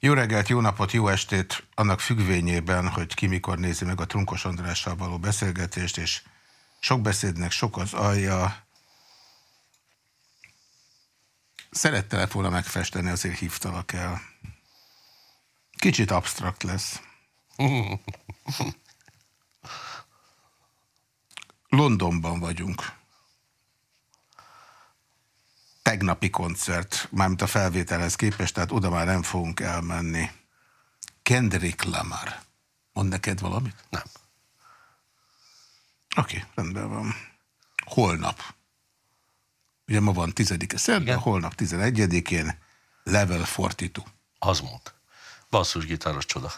Jó reggelt, jó napot, jó estét, annak függvényében, hogy ki mikor nézi meg a Trunkos Andrással való beszélgetést, és sok beszédnek sok az alja. Szerettelek volna megfesteni, azért hívtalak el. Kicsit absztrakt lesz. Londonban vagyunk. Tegnapi koncert, mármint a felvételhez képest, tehát oda már nem fogunk elmenni. Kendrick Lamar. Mond neked valamit? Nem. Oké, okay, rendben van. Holnap. Ugye ma van 10-e szerda, holnap 11-én Level 42. Az mond. Basszusgitáros csoda.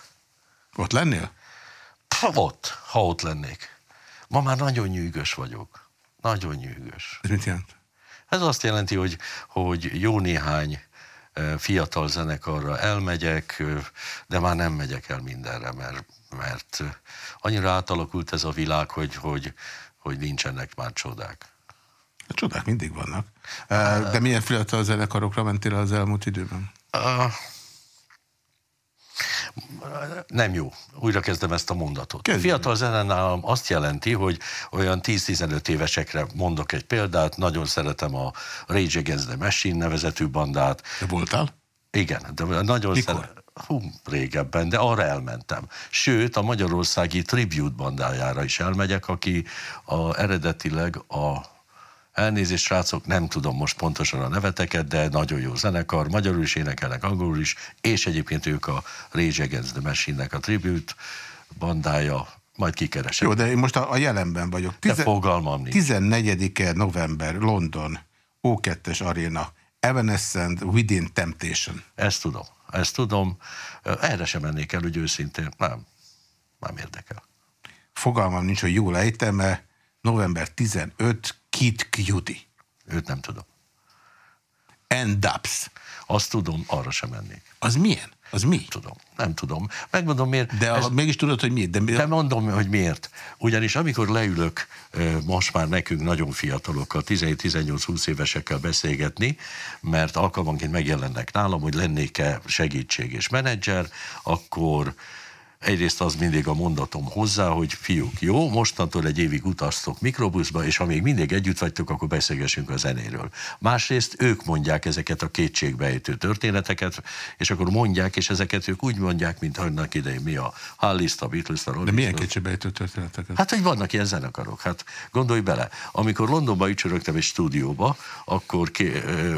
Ott lennél? Ha ott, ha ott lennék. Ma már nagyon nyűgös vagyok. Nagyon nyűgös. Ez mit jelent? Ez azt jelenti, hogy, hogy jó néhány fiatal zenekarra elmegyek, de már nem megyek el mindenre, mert, mert annyira átalakult ez a világ, hogy, hogy, hogy nincsenek már csodák. A csodák mindig vannak. De milyen fiatal zenekarokra mentél az elmúlt időben? Uh, nem jó. Újra kezdem ezt a mondatot. Kezdjük. Fiatal zene nálam azt jelenti, hogy olyan 10-15 évesekre mondok egy példát, nagyon szeretem a Rage Against the Machine nevezetű bandát. De voltál? Igen, de nagyon szeretem. Hú, régebben, de arra elmentem. Sőt, a magyarországi Tribute bandájára is elmegyek, aki a, eredetileg a Elnézést, srácok, nem tudom most pontosan a neveteket, de nagyon jó zenekar, magyarul is énekelnek, angolul is, és egyébként ők a Rage Against the Machine-nek a tribute bandája, majd kikeresem. Jó, de én most a, a jelenben vagyok. Tize, de fogalmam nincs. 14-e november, London, O2-es Arena, Evanescent, Within Temptation. Ezt tudom, ezt tudom. Erre sem mennék el, hogy őszintén. Nem, nem érdekel. Fogalmam nincs, hogy jól ejtem, mert november 15, Kid Cudi. Őt nem tudom. Endaps. Azt tudom, arra sem mennék. Az milyen? Az mi? Tudom, nem tudom. Megmondom miért. De ez... mégis tudod, hogy miért. De, mi... de mondom, hogy miért. Ugyanis amikor leülök most már nekünk nagyon fiatalokkal, 17-18-20 évesekkel beszélgetni, mert alkalmanként megjelennek nálam, hogy lennék-e segítség és menedzser, akkor Egyrészt az mindig a mondatom hozzá, hogy fiúk, jó, mostantól egy évig utaztok mikrobuszba, és ha még mindig együtt vagytok, akkor beszélgessünk a zenéről. Másrészt ők mondják ezeket a kétségbejtő történeteket, és akkor mondják, és ezeket ők úgy mondják, mint annak idején mi a Hallist, a Beatles, a De milyen kétségbejtő történeteket? Hát, hogy vannak ilyen zenekarok. Hát gondolj bele, amikor Londonba ücsörögtem egy stúdióba, akkor ké, ö,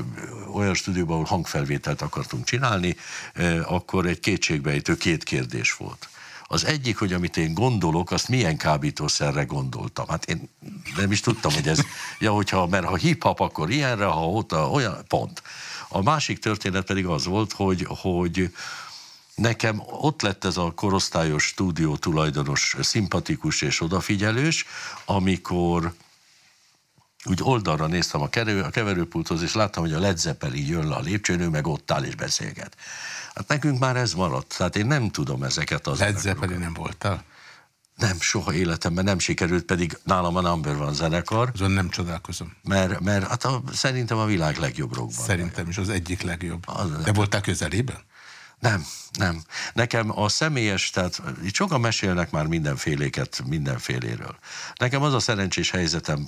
olyan stúdióban, ahol hangfelvételt akartunk csinálni, ö, akkor egy kétségbejtő két kérdés volt. Az egyik, hogy amit én gondolok, azt milyen kábítószerre gondoltam. Hát én nem is tudtam, hogy ez, ja, hogyha, mert ha hip-hop, akkor ilyenre, ha ott olyan, pont. A másik történet pedig az volt, hogy, hogy nekem ott lett ez a korosztályos stúdió tulajdonos szimpatikus és odafigyelős, amikor úgy oldalra néztem a, kerül, a keverőpulthoz, és láttam, hogy a Led Zeppelin jön le a lépcsőn, ő meg ott áll és beszélget. Hát nekünk már ez maradt. Tehát én nem tudom ezeket az... Led Zeppelin nem voltál? Nem, soha életemben nem sikerült, pedig nálam a Number van zenekar. Azon nem csodálkozom. Mert, mert hát a, szerintem a világ legjobb rockban. Szerintem is az egyik legjobb. Az De voltál közelében? Nem, nem. Nekem a személyes, tehát itt sokan mesélnek már mindenféléket mindenféléről. Nekem az a szerencsés helyzetem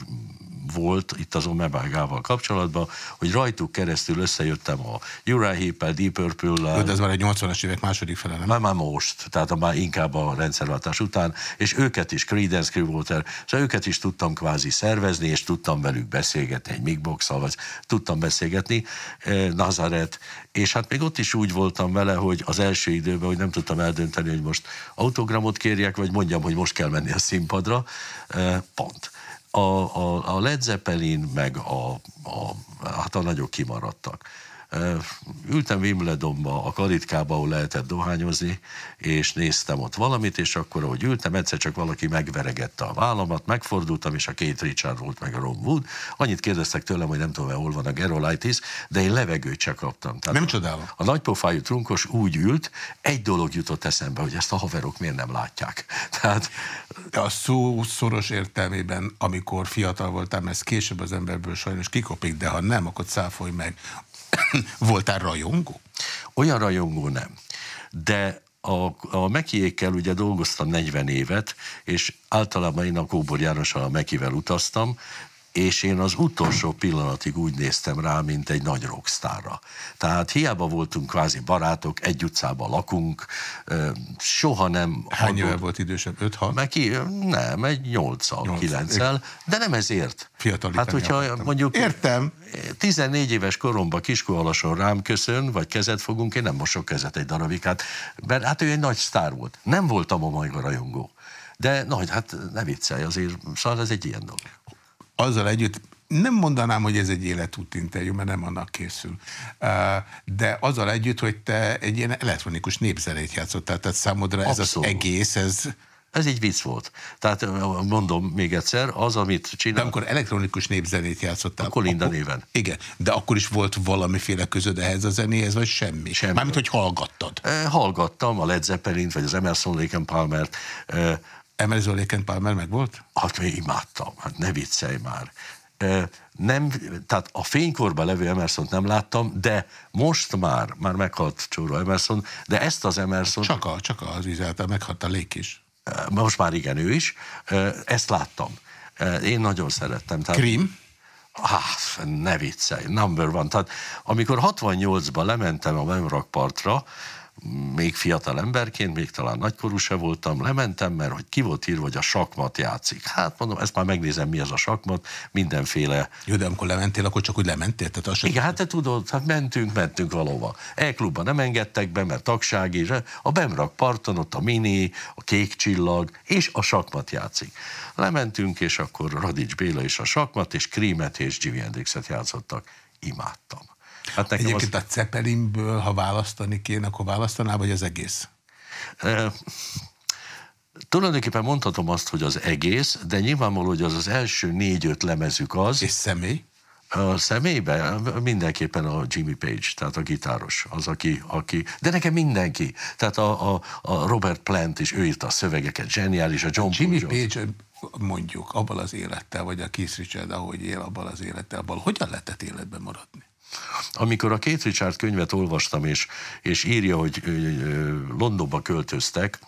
volt itt az Omebágával kapcsolatban, hogy rajtuk keresztül összejöttem a Uriah Heep-el, Deep Purple-lel. De ez már egy 80-as évek második fele, nem? Már, már most, tehát már inkább a rendszerváltás után, és őket is, Creedence Clearwater, szóval őket is tudtam kvázi szervezni, és tudtam velük beszélgetni, egy migbox vagy tudtam beszélgetni, eh, Nazaret, és hát még ott is úgy voltam vele, hogy az első időben, hogy nem tudtam eldönteni, hogy most autogramot kérjek, vagy mondjam, hogy most kell menni a színpadra, pont a, a, a Led Zeppelin meg a, a, hát a nagyok kimaradtak. Ültem Wimbledonba, a karitkába, ahol lehetett dohányozni, és néztem ott valamit, és akkor, ahogy ültem, egyszer csak valaki megveregette a vállamat, megfordultam, és a két Richard volt meg a Ron Wood. Annyit kérdeztek tőlem, hogy nem tudom, hol van a Gerolitis, de én levegőt csak kaptam. Tehát nem csodálom. A nagypofájú trunkos úgy ült, egy dolog jutott eszembe, hogy ezt a haverok miért nem látják. Tehát... A szó szoros értelmében, amikor fiatal voltam, ez később az emberből sajnos kikopik, de ha nem, akkor cáfolj meg. Voltál rajongó? Olyan rajongó nem. de a, a Mekiékkel ugye dolgoztam 40 évet, és általában én a Kóbor Jánossal a Mekivel utaztam, és én az utolsó pillanatig úgy néztem rá, mint egy nagy rockstárra. Tehát hiába voltunk kvázi barátok, egy utcában lakunk, soha nem... Hány éve volt idősebb? 5-6? Meki, nem, egy 8-al, 9 de nem ezért. Fiatal Hát, hogyha akartam. mondjuk... Értem. 14 éves koromban kiskóalason rám köszön, vagy kezet fogunk, én nem mosok kezet egy darabig, hát, mert hát ő egy nagy sztár volt. Nem voltam a majga rajongó. De nagy, hát ne viccelj, azért, szóval ez egy ilyen dolog azzal együtt nem mondanám, hogy ez egy életút interjú, mert nem annak készül. De azzal együtt, hogy te egy ilyen elektronikus népzenét játszottál, tehát számodra ez Abszolút. az egész, ez... Ez egy vicc volt. Tehát mondom még egyszer, az, amit csinál... De amikor elektronikus népzenét játszottál... Akkor Linda akkor, néven. Igen, de akkor is volt valamiféle közöd ehhez a zenéhez, vagy semmi? Semmi. Mármint, hogy hallgattad. hallgattam a Led zeppelin vagy az Emerson Lake Palmert, Emerson Lake Palmer meg volt? Hát még imádtam, hát ne viccelj már. Nem, tehát a fénykorban levő emerson nem láttam, de most már, már meghalt Csóró Emerson, de ezt az Emerson... Csak, a, csak az izáltal meghalt a lék is. Most már igen, ő is. Ezt láttam. Én nagyon szerettem. Tehát, Krim? Hát, ne viccelj, number one. Tehát amikor 68-ban lementem a Memrakpartra, még fiatal emberként, még talán nagykorú se voltam, lementem, mert hogy ki volt írva, hogy a sakmat játszik. Hát mondom, ezt már megnézem, mi az a sakmat, mindenféle... Jó, de amikor lementél, akkor csak úgy lementél? Tehát az Igen, hát te tudod, hát mentünk, mentünk valóva. E-klubba nem engedtek be, mert tagság is. A Bemrak parton, ott a Mini, a Kék Csillag, és a sakmat játszik. Lementünk, és akkor Radics Béla és a sakmat, és Krímet és Jimi Hendrixet játszottak. Imádtam. Hát Egyébként az... a Ceppelinből, ha választani kéne, akkor választaná, vagy az egész? E, tulajdonképpen mondhatom azt, hogy az egész, de nyilvánvaló, hogy az az első négy-öt lemezük az. És személy? A személyben mindenképpen a Jimmy Page, tehát a gitáros, az, aki, aki de nekem mindenki. Tehát a, a, a Robert Plant is, ő írta a szövegeket, zseniális, a John a Jimmy Page mondjuk abban az élettel, vagy a Keith Richard, ahogy él abban az élettel, abban hogyan lehetett életben maradni? Amikor a két Richard könyvet olvastam, és, és írja, hogy Londonba költöztek,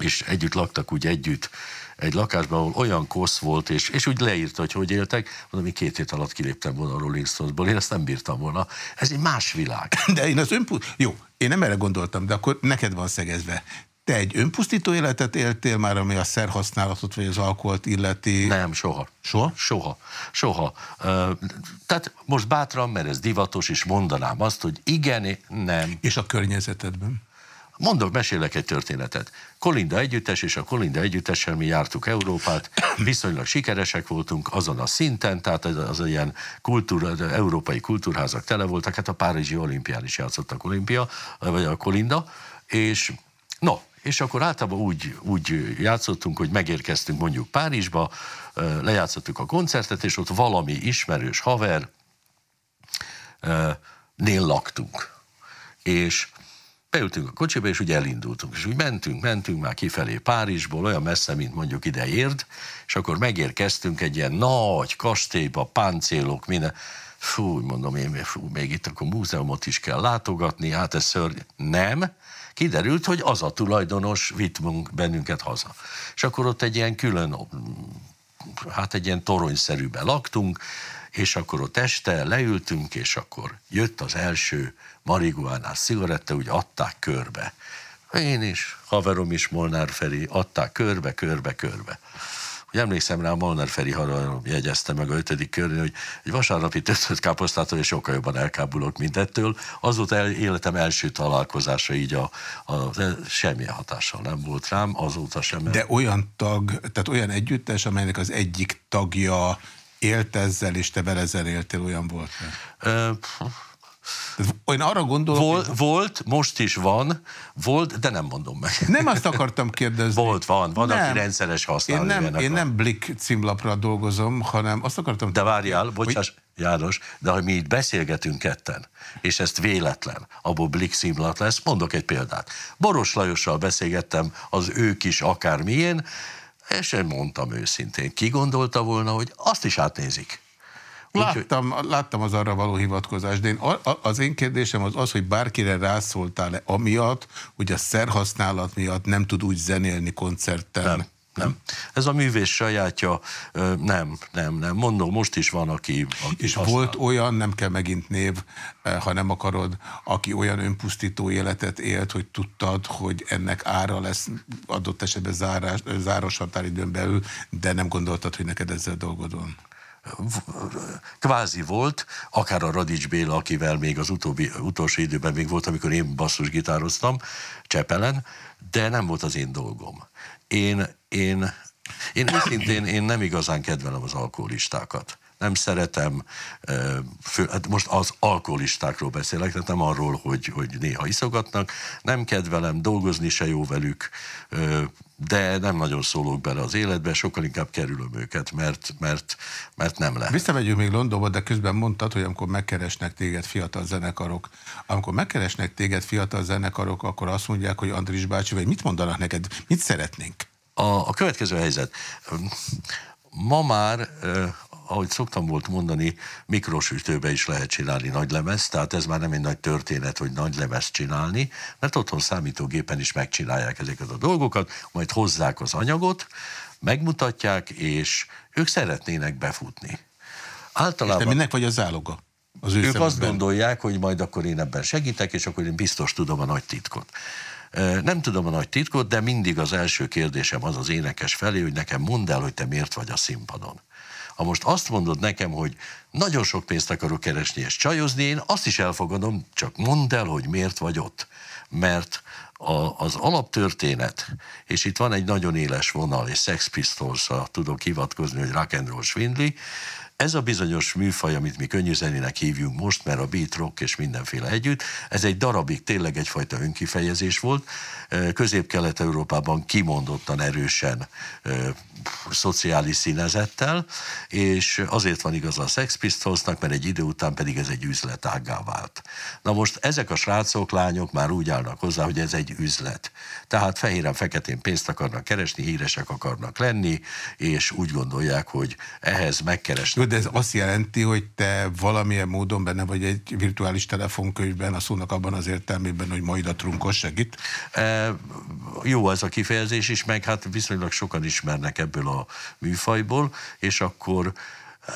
és együtt laktak úgy együtt egy lakásban, ahol olyan kosz volt, és, és úgy leírta, hogy hogy éltek, mondom, hogy két hét alatt kiléptem volna a Rolling Stonesból, én ezt nem bírtam volna. Ez egy más világ. De én az önpu... Jó, én nem erre gondoltam, de akkor neked van szegezve. Te egy önpusztító életet éltél már, ami a szerhasználatot vagy az alkoholt illeti? Nem, soha. Soha? Soha. Soha. Tehát most bátran, mert ez divatos, és mondanám azt, hogy igen, nem. És a környezetedben? Mondok, mesélek egy történetet. Kolinda együttes, és a Kolinda együttessel mi jártuk Európát, viszonylag sikeresek voltunk azon a szinten, tehát az, az ilyen kultúra, európai kultúrházak tele voltak, hát a Párizsi olimpián is játszottak olimpia, vagy a Kolinda, és no, és akkor általában úgy, úgy játszottunk, hogy megérkeztünk mondjuk Párizsba, lejátszottuk a koncertet, és ott valami ismerős haver nél laktunk. És beültünk a kocsiba, és úgy elindultunk. És úgy mentünk, mentünk már kifelé Párizsból, olyan messze, mint mondjuk ide érd, és akkor megérkeztünk egy ilyen nagy kastélyba, páncélok, minden. Fú, mondom én, fú, még itt akkor múzeumot is kell látogatni, hát ez szörny. Nem, kiderült, hogy az a tulajdonos vitt bennünket haza. És akkor ott egy ilyen külön, hát egy ilyen toronyszerűben laktunk, és akkor ott este leültünk, és akkor jött az első marihuánás cigaretta, úgy adták körbe. Én is, haverom is, Molnár Feri, adták körbe, körbe, körbe. Úgy emlékszem rá, Molnár Feri jegyezte meg a ötödik körnél, hogy egy vasárnapi többször káposztától és sokkal jobban elkábulok, mint ettől. Azóta el, életem első találkozása így a, a, semmilyen hatással nem volt rám, azóta sem. De olyan tag, tehát olyan együttes, amelynek az egyik tagja élt ezzel, és te vele ezzel éltél, olyan volt? Én arra gondolom... Volt, hogy... volt, most is van, volt, de nem mondom meg. Nem azt akartam kérdezni. Volt, van, van, nem. aki rendszeres használó. Én nem, én nem Blick címlapra dolgozom, hanem azt akartam... De várjál, bocsáss, hogy... János, de ha mi itt beszélgetünk ketten, és ezt véletlen, abból Blick címlap lesz, mondok egy példát. Boros Lajossal beszélgettem az ők is akármilyen, és én mondtam őszintén, ki gondolta volna, hogy azt is átnézik Láttam, láttam az arra való hivatkozást, de én, az én kérdésem az az, hogy bárkire rászóltál-e amiatt, hogy a szerhasználat miatt nem tud úgy zenélni koncerten. Nem. Nem. Ez a művész sajátja, nem, nem, nem. Mondom, most is van, aki... aki És használ. volt olyan, nem kell megint név, ha nem akarod, aki olyan önpusztító életet élt, hogy tudtad, hogy ennek ára lesz adott esetben zárás, záros határidőn belül, de nem gondoltad, hogy neked ezzel dolgod van? Kvázi volt, akár a Radics Béla, akivel még az utóbbi, utolsó időben még volt, amikor én basszusgitároztam Csepelen, de nem volt az én dolgom. Én, én, én őszintén én nem igazán kedvelem az alkoholistákat nem szeretem, hát most az alkoholistákról beszélek, tehát nem arról, hogy, hogy néha iszogatnak, nem kedvelem, dolgozni se jó velük, de nem nagyon szólok bele az életbe, sokkal inkább kerülöm őket, mert, mert, mert nem lehet. Visszamegyünk még Londonba, de közben mondtad, hogy amikor megkeresnek téged fiatal zenekarok, amikor megkeresnek téged fiatal zenekarok, akkor azt mondják, hogy Andris bácsi, vagy mit mondanak neked, mit szeretnénk? A, a következő helyzet. Ma már ahogy szoktam volt mondani, mikrosütőbe is lehet csinálni nagy lemez, tehát ez már nem egy nagy történet, hogy nagy lemez csinálni, mert otthon számítógépen is megcsinálják ezeket a dolgokat, majd hozzák az anyagot, megmutatják, és ők szeretnének befutni. Általában... És te minek vagy a záloga? Az ő ők szemben. azt gondolják, hogy majd akkor én ebben segítek, és akkor én biztos tudom a nagy titkot. Nem tudom a nagy titkot, de mindig az első kérdésem az az énekes felé, hogy nekem mondd el, hogy te miért vagy a színpadon. Ha most azt mondod nekem, hogy nagyon sok pénzt akarok keresni és csajozni, én azt is elfogadom, csak mondd el, hogy miért vagy ott. Mert a, az alaptörténet, és itt van egy nagyon éles vonal, és Sex pistols tudok hivatkozni, hogy rock and roll svindli, ez a bizonyos műfaj, amit mi könnyű zenének hívjunk most, mert a beat rock és mindenféle együtt, ez egy darabig tényleg egyfajta önkifejezés volt. Közép-Kelet-Európában kimondottan erősen szociális színezettel, és azért van igaz a Sex Pistolsnak, mert egy idő után pedig ez egy üzletággá vált. Na most ezek a srácok, lányok már úgy állnak hozzá, hogy ez egy üzlet. Tehát fehéren-feketén pénzt akarnak keresni, híresek akarnak lenni, és úgy gondolják, hogy ehhez megkeresnek. De ez azt jelenti, hogy te valamilyen módon benne vagy egy virtuális telefonkönyvben, a szónak abban az értelmében, hogy majd a trunkos segít? E, jó ez a kifejezés is, meg hát viszonylag sokan ismernek ebből a műfajból, és akkor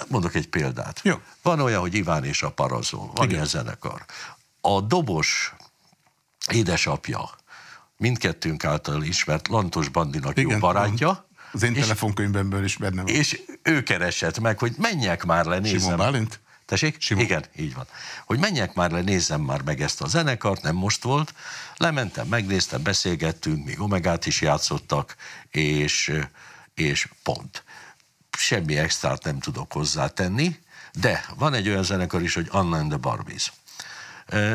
mondok egy példát. Jó. Van olyan, hogy Iván és a Parazol, van Igen. ilyen zenekar. A dobos édesapja, mindkettőnk által ismert Lantos Bandinak Igen, jó barátja. Az én telefonkönyvemből is benne van. És ő keresett meg, hogy menjek már le, nézzem. Simon Bálint? Tessék? Simon. Igen, így van. Hogy menjek már le, nézzem már meg ezt a zenekart, nem most volt. Lementem, megnéztem, beszélgettünk, még Omegát is játszottak, és, és pont. Semmi extrát nem tudok hozzátenni, de van egy olyan zenekar is, hogy Anna and the Barbies.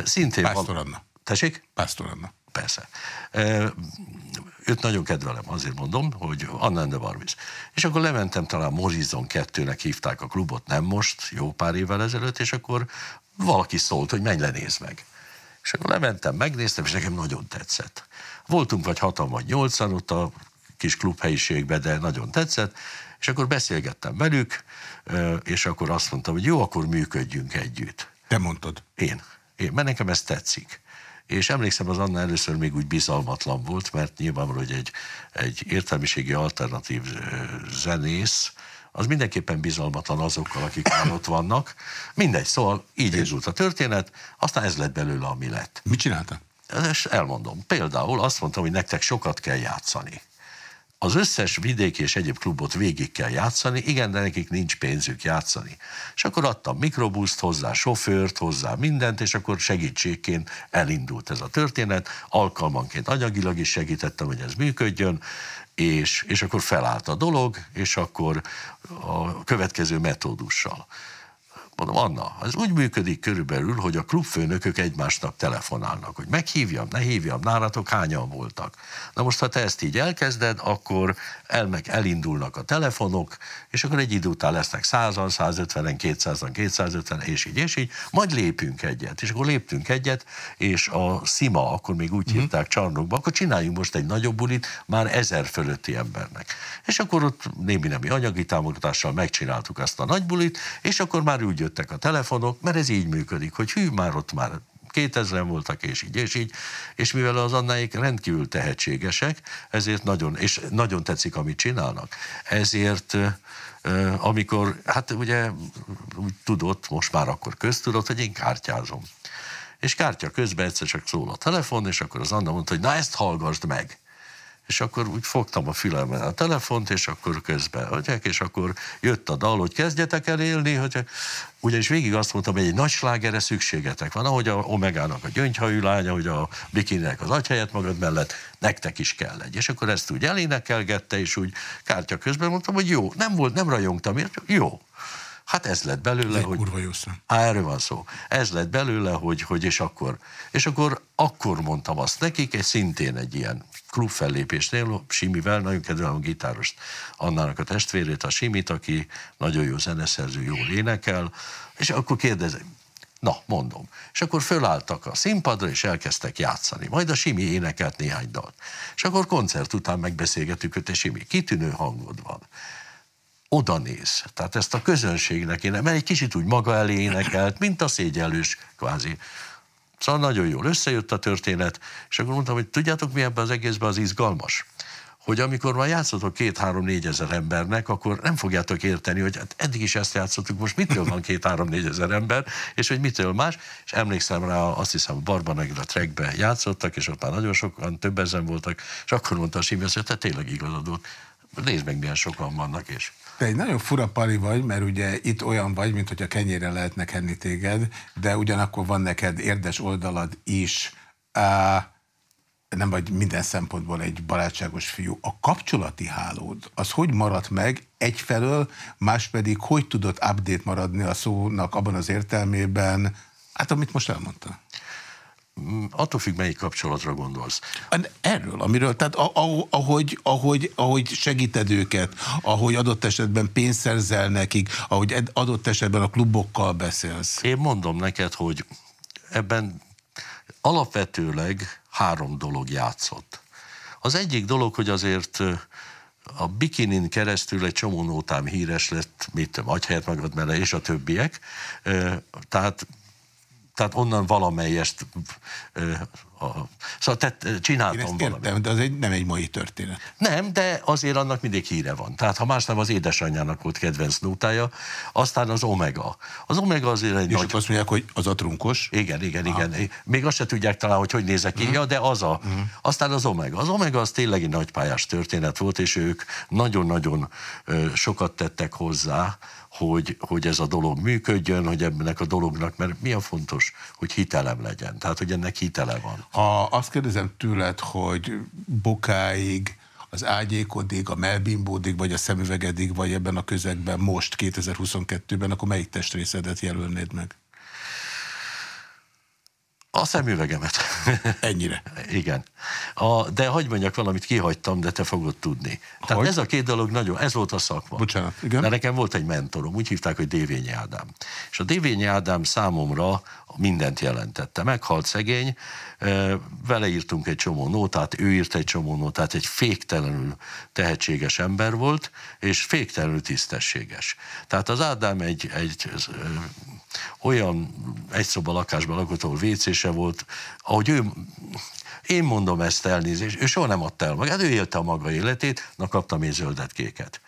Szintén Pásztor. Anna. Tessék? Pásztor Anna. Persze őt nagyon kedvelem, azért mondom, hogy Anna and the Barbies. És akkor lementem, talán Morrison 2-nek hívták a klubot, nem most, jó pár évvel ezelőtt, és akkor valaki szólt, hogy menj le, nézd meg. És akkor lementem, megnéztem, és nekem nagyon tetszett. Voltunk vagy hatan vagy nyolcan ott a kis klubhelyiségben, de nagyon tetszett, és akkor beszélgettem velük, és akkor azt mondtam, hogy jó, akkor működjünk együtt. Te mondtad? Én. Én, mert nekem ez tetszik és emlékszem, az Anna először még úgy bizalmatlan volt, mert nyilvánvaló, hogy egy, egy értelmiségi alternatív zenész, az mindenképpen bizalmatlan azokkal, akik már ott vannak. Mindegy, szóval így indult a történet, aztán ez lett belőle, ami lett. Mit csinálta? Ezt elmondom. Például azt mondtam, hogy nektek sokat kell játszani az összes vidéki és egyéb klubot végig kell játszani, igen, de nekik nincs pénzük játszani. És akkor adtam mikrobuszt hozzá, sofőrt hozzá, mindent, és akkor segítségként elindult ez a történet, alkalmanként anyagilag is segítettem, hogy ez működjön, és, és akkor felállt a dolog, és akkor a következő metódussal. Mondom, Anna, ez úgy működik körülbelül, hogy a klubfőnökök egymásnak telefonálnak, hogy meghívjam, ne hívjam, nálatok hányan voltak. Na most, ha te ezt így elkezded, akkor elmek elindulnak a telefonok, és akkor egy idő után lesznek 100-an, 150-en, 200-an, 250 és így, és így, majd lépünk egyet. És akkor léptünk egyet, és a Sima, akkor még úgy mm. hívták csarnokba, akkor csináljunk most egy nagyobb bulit, már ezer fölötti embernek. És akkor ott némi nemi anyagi támogatással megcsináltuk azt a nagy bulit, és akkor már úgy jöttek a telefonok, mert ez így működik, hogy hű, már ott már 2000 voltak, és így, és így, és mivel az annáik rendkívül tehetségesek, ezért nagyon, és nagyon tetszik, amit csinálnak, ezért amikor, hát ugye úgy tudott, most már akkor köztudott, hogy én kártyázom. És kártya közben egyszer csak szól a telefon, és akkor az Anna mondta, hogy na ezt hallgassd meg és akkor úgy fogtam a fülemben a telefont, és akkor közben, hogy és akkor jött a dal, hogy kezdjetek el élni, hogy ugyanis végig azt mondtam, hogy egy nagy slágerre szükségetek van, ahogy a Omegának a gyöngyhajú lánya, hogy a bikininek az agyhelyet magad mellett, nektek is kell egy. És akkor ezt úgy elénekelgette, és úgy kártya közben mondtam, hogy jó, nem volt, nem rajongtam, jó, Hát ez lett belőle, ez hogy... Kurva jó szám. Á, erről van szó. Ez lett belőle, hogy, hogy és akkor, és akkor, akkor mondtam azt nekik, egy szintén egy ilyen klub fellépésnél, Simivel, nagyon kedvelem a gitárost, Annának a testvérét, a Simit, aki nagyon jó zeneszerző, jól énekel, és akkor kérdezem, Na, mondom. És akkor fölálltak a színpadra, és elkezdtek játszani. Majd a Simi énekelt néhány dalt. És akkor koncert után megbeszélgetük, hogy te Simi, kitűnő hangod van oda néz. Tehát ezt a közönségnek én, mert egy kicsit úgy maga elé énekelt, mint a szégyellős kvázi. Szóval nagyon jól összejött a történet, és akkor mondtam, hogy tudjátok mi ebben az egészben az izgalmas? hogy amikor már játszotok két-három-négy ezer embernek, akkor nem fogjátok érteni, hogy hát eddig is ezt játszottuk, most mitől van két-három-négy ezer ember, és hogy mitől más, és emlékszem rá, azt hiszem, Barbanegre trackbe játszottak, és ott már nagyon sokan, több ezen voltak, és akkor mondta a Simi, hogy te tényleg igazad volt, nézd meg, milyen sokan vannak, és te egy nagyon fura pali vagy, mert ugye itt olyan vagy, mint hogy a kenyére lehetne kenni téged, de ugyanakkor van neked érdes oldalad is. Uh, nem vagy minden szempontból egy barátságos fiú. A kapcsolati hálód, az hogy maradt meg egyfelől, más pedig hogy tudott update maradni a szónak abban az értelmében, hát amit most elmondta? Mm, attól függ, melyik kapcsolatra gondolsz. Erről, amiről, tehát ahogy, ahogy, ahogy segíted őket, ahogy adott esetben pénzt szerzel nekik, ahogy adott esetben a klubokkal beszélsz. Én mondom neked, hogy ebben alapvetőleg három dolog játszott. Az egyik dolog, hogy azért a bikinin keresztül egy csomó nótám híres lett, mit tudom, agyhelyet magad mele, és a többiek. Tehát tehát onnan valamelyest a, szóval tett, csináltam Én ezt valamit. Értem, de az egy, nem egy mai történet. Nem, de azért annak mindig híre van. Tehát ha más nem, az édesanyjának volt kedvenc nótája, aztán az Omega. Az Omega azért egy És nagy... azt mondják, hogy az a trunkos? Igen, igen, ah. igen. Még azt se tudják talán, hogy hogy nézek ki, uh-huh. ja, de az a. Uh-huh. Aztán az Omega. Az Omega az tényleg egy nagypályás történet volt, és ők nagyon-nagyon sokat tettek hozzá, hogy, hogy ez a dolog működjön, hogy ennek a dolognak, mert mi a fontos, hogy hitelem legyen, tehát hogy ennek hitele van. Ha azt kérdezem tőled, hogy bokáig, az ágyékodig, a melbimbódig, vagy a szemüvegedig, vagy ebben a közegben most 2022-ben, akkor melyik testrészedet jelölnéd meg? A szemüvegemet. Ennyire. Igen. A, de hagyd mondjak valamit, kihagytam, de te fogod tudni. Tehát hogy? ez a két dolog nagyon, ez volt a szakma. Bocsánat, igen. De nekem volt egy mentorom, úgy hívták, hogy Dévényi Ádám. És a Dévényi Ádám számomra mindent jelentette. Meghalt szegény, vele írtunk egy csomó nótát, ő írt egy csomó nótát, egy féktelenül tehetséges ember volt, és féktelenül tisztességes. Tehát az Ádám egy, egy olyan egy szoba lakásban lakott, ahol WC-se volt, ahogy ő, én mondom ezt elnézést, ő soha nem adta el magát, ő élte a maga életét, na kaptam én zöldet-kéket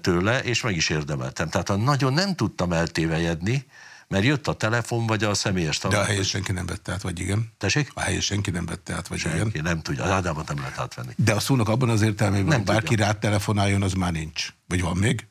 tőle, és meg is érdemeltem. Tehát nagyon nem tudtam eltévejedni, mert jött a telefon, vagy a személyes találkozó. De a helyes senki nem vette át, vagy igen? Tessék? A helyes senki nem vette át, vagy senki igen? nem tudja, az Ádámot nem lehet átvenni. De a szónak abban az értelmében, hogy bárki rá telefonáljon, az már nincs. Vagy van még?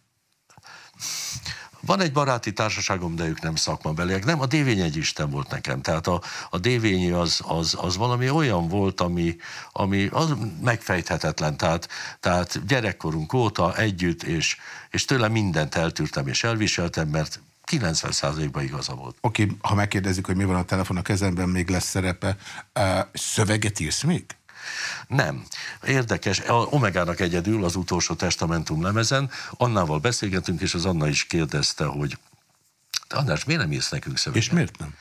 Van egy baráti társaságom, de ők nem szakmabeliek. Nem, a Dévény egy Isten volt nekem. Tehát a, a Dévényi az, az, az valami olyan volt, ami, ami az megfejthetetlen. Tehát, tehát gyerekkorunk óta együtt, és, és tőle mindent eltűrtem és elviseltem, mert 90%-ban igaza volt. Oké, okay, ha megkérdezik, hogy mi van a telefon a kezemben, még lesz szerepe. Uh, szöveget írsz még? Nem. Érdekes. A Omegának egyedül az utolsó testamentum lemezen. Annával beszélgetünk, és az Anna is kérdezte, hogy te András, miért nem írsz nekünk szöveget? És miért nem?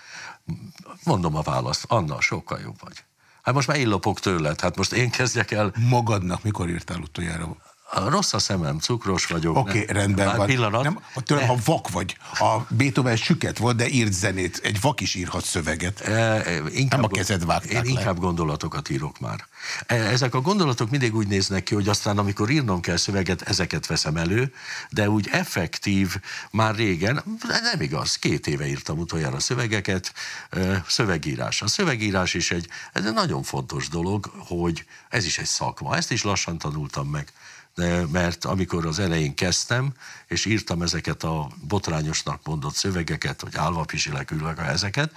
Mondom a választ. Anna, sokkal jobb vagy. Hát most már illopok tőled, hát most én kezdjek el. Magadnak mikor írtál utoljára? Rossz a szemem, cukros vagyok. Oké, okay, rendben Már van. Pillanat. Nem, tőlem, ha vak vagy, a Beethoven süket volt, de írt zenét. Egy vak is írhat szöveget. E, inkább, nem a kezed vágták Én le. inkább gondolatokat írok már. E, ezek a gondolatok mindig úgy néznek ki, hogy aztán amikor írnom kell szöveget, ezeket veszem elő, de úgy effektív már régen, nem igaz, két éve írtam utoljára szövegeket, e, szövegírás. A szövegírás is egy, ez egy nagyon fontos dolog, hogy ez is egy szakma. Ezt is lassan tanultam meg mert amikor az elején kezdtem, és írtam ezeket a botrányosnak mondott szövegeket, hogy állva pisilek, ülök ezeket,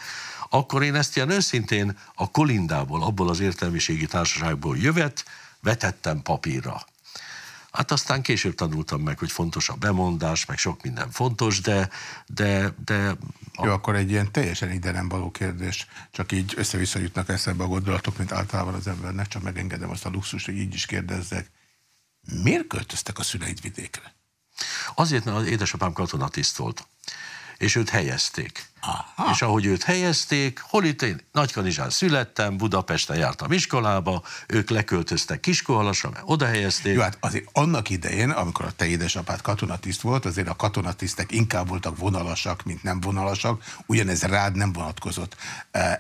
akkor én ezt ilyen őszintén a Kolindából, abból az értelmiségi társaságból jövet, vetettem papírra. Hát aztán később tanultam meg, hogy fontos a bemondás, meg sok minden fontos, de... de, de a... Jó, akkor egy ilyen teljesen ide nem való kérdés, csak így össze-vissza jutnak eszembe a gondolatok, mint általában az embernek, csak megengedem azt a luxust, hogy így is kérdezzek. Miért költöztek a szüleid vidékre? Azért, mert az édesapám katonatiszt volt és őt helyezték. Aha. És ahogy őt helyezték, hol itt én Nagykanizsán születtem, Budapesten jártam iskolába, ők leköltöztek Kiskohalasra, mert oda helyezték. Jó, hát azért annak idején, amikor a te édesapád katonatiszt volt, azért a katonatisztek inkább voltak vonalasak, mint nem vonalasak, ugyanez rád nem vonatkozott.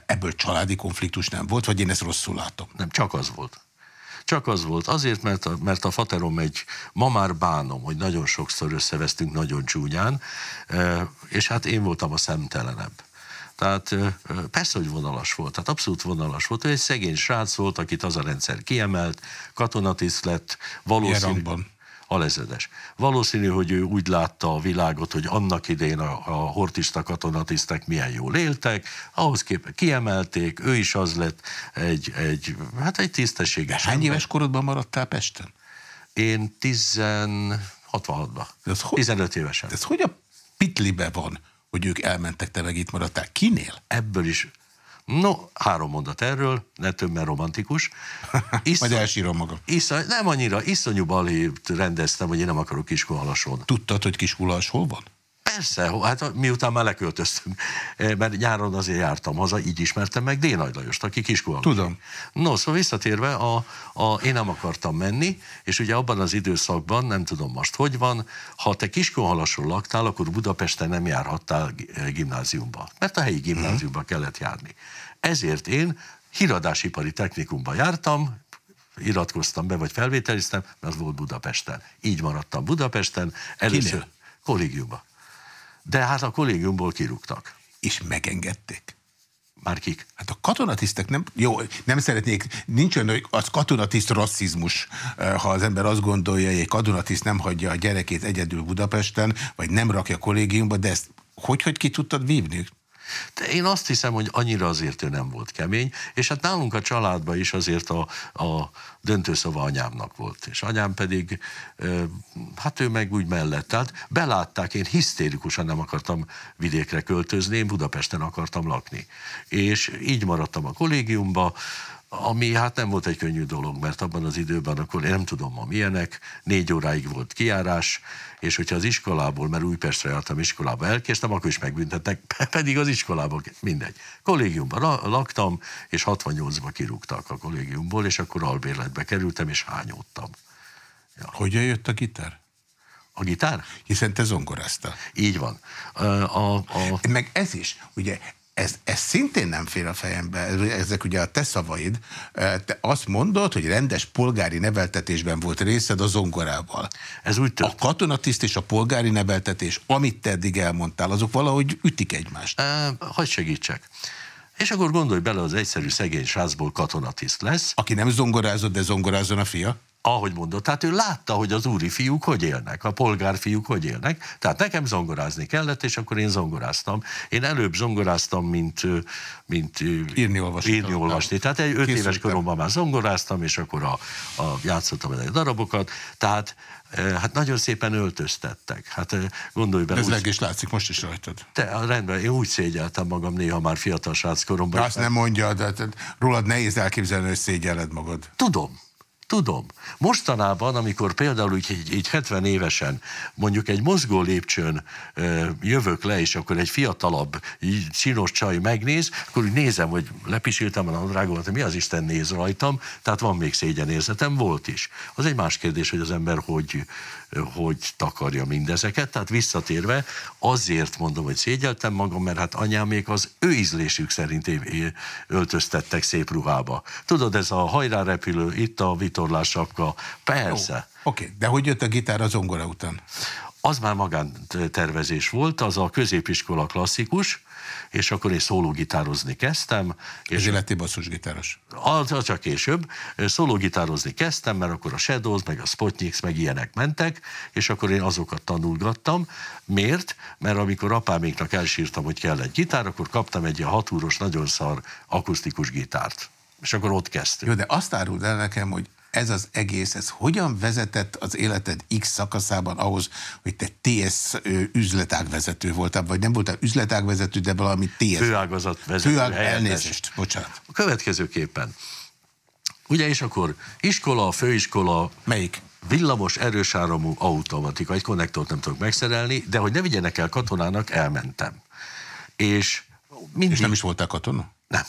Ebből családi konfliktus nem volt, vagy én ezt rosszul látom? Nem, csak az volt. Csak az volt, azért, mert a, mert a faterom egy, ma már bánom, hogy nagyon sokszor összevesztünk nagyon csúnyán, és hát én voltam a szemtelenebb. Tehát persze, hogy vonalas volt, tehát abszolút vonalas volt. Ő egy szegény srác volt, akit az a rendszer kiemelt, katonatiszt lett, valószínű alezredes. Valószínű, hogy ő úgy látta a világot, hogy annak idején a, a hortista katonatisztek milyen jól éltek, ahhoz képest kiemelték, ő is az lett egy, egy hát egy tisztességes. Hány éves korodban maradtál Pesten? Én 10, 66-ban. 15 évesen. Ez hogy a pitlibe van, hogy ők elmentek, te meg itt maradtál? Kinél? Ebből is No, három mondat erről, ne több, mert romantikus. Iszony, Majd elsírom magam. Iszony, nem annyira, iszonyú balhét rendeztem, hogy én nem akarok Kiskunhalason. Tudtad, hogy Kiskunhalas hol van? Persze, hát miután már leköltöztünk, eh, mert nyáron azért jártam haza, így ismertem meg Dénagy Lajost, aki Kiskunhalas. Tudom. No, szóval visszatérve, a, a, én nem akartam menni, és ugye abban az időszakban, nem tudom most hogy van, ha te Kiskunhalasról laktál, akkor Budapesten nem járhattál gimnáziumba, mert a helyi gimnáziumba hmm. kellett járni. Ezért én híradásipari technikumba jártam, iratkoztam be, vagy felvételiztem, mert az volt Budapesten. Így maradtam Budapesten. Először Kinél? kollégiumba. De hát a kollégiumból kirúgtak. És megengedték? Már kik? Hát a katonatisztek nem, jó, nem szeretnék, nincs olyan, hogy az katonatiszt rasszizmus, eh, ha az ember azt gondolja, hogy egy katonatiszt nem hagyja a gyerekét egyedül Budapesten, vagy nem rakja kollégiumba, de ezt hogy, hogy ki tudtad vívni? De én azt hiszem, hogy annyira azért ő nem volt kemény, és hát nálunk a családban is azért a, a döntőszava anyámnak volt, és anyám pedig, hát ő meg úgy mellett, tehát belátták, én hisztérikusan nem akartam vidékre költözni, én Budapesten akartam lakni. És így maradtam a kollégiumba, ami hát nem volt egy könnyű dolog, mert abban az időben akkor én nem tudom ma milyenek, négy óráig volt kiárás, és hogyha az iskolából, mert Újpestre jártam iskolába, elkésztem, akkor is megbüntetnek, pedig az iskolából, mindegy. Kollégiumban laktam, és 68-ba kirúgtak a kollégiumból, és akkor albérletbe kerültem, és hányódtam. Ja. Hogyan jött a gitár? A gitár? Hiszen te zongoráztál. Így van. A, a, a... Meg ez is, ugye ez, ez szintén nem fél a fejembe, ezek ugye a te szavaid. Te azt mondod, hogy rendes polgári neveltetésben volt részed a zongorával. Ez úgy. A katonatiszt és a polgári neveltetés, amit te eddig elmondtál, azok valahogy ütik egymást. E, hogy segítsek. És akkor gondolj bele, az egyszerű szegény srácból katonatiszt lesz. Aki nem zongorázott, de zongorázzon a fia? ahogy mondott, tehát ő látta, hogy az úri fiúk hogy élnek, a polgárfiúk hogy élnek, tehát nekem zongorázni kellett, és akkor én zongoráztam. Én előbb zongoráztam, mint, mint írni, olvasni. Írni, olvasni. Tehát egy öt éves koromban már zongoráztam, és akkor a, a játszottam egy darabokat, tehát hát nagyon szépen öltöztettek. Hát gondolj bele. Ez úgy, meg is látszik most is rajtad. Te, rendben, én úgy szégyeltem magam néha már fiatal srác koromban. De azt nem mondja, de rólad nehéz elképzelni, hogy szégyelled magad. Tudom, Tudom. Mostanában, amikor például így, így 70 évesen mondjuk egy mozgó lépcsőn ö, jövök le, és akkor egy fiatalabb, így csinos csaj megnéz, akkor úgy nézem, hogy lepisíltem a nadrágomat, hogy mi az Isten néz rajtam, tehát van még szégyenérzetem, volt is. Az egy más kérdés, hogy az ember hogy, hogy takarja mindezeket, tehát visszatérve azért mondom, hogy szégyeltem magam, mert hát anyám még az ő ízlésük szerint öltöztettek szép ruhába. Tudod, ez a hajrá itt a vitorlás sapka, persze. Oké, okay. de hogy jött a gitár a zongora után? Az már magántervezés volt, az a középiskola klasszikus, és akkor én szólógitározni kezdtem. És Ezért lettél basszusgitáros? Az, az csak később. Szólógitározni kezdtem, mert akkor a Shadows, meg a Spotniks, meg ilyenek mentek, és akkor én azokat tanulgattam. Miért? Mert amikor apáméknak elsírtam, hogy kell egy gitár, akkor kaptam egy ilyen hatúros, nagyon szar akusztikus gitárt. És akkor ott kezdtünk. Jó, de azt áruld el nekem, hogy ez az egész, ez hogyan vezetett az életed X szakaszában ahhoz, hogy te TS üzletágvezető voltál, vagy nem voltál üzletágvezető, de valami TS... Főágazat vezető. Főág, elnézést, bocsánat. A következőképpen. Ugye, és akkor iskola, főiskola... Melyik? Villamos erősáramú automatika, egy konnektort nem tudok megszerelni, de hogy ne vigyenek el katonának, elmentem. És mindig... És nem is voltál katona? Nem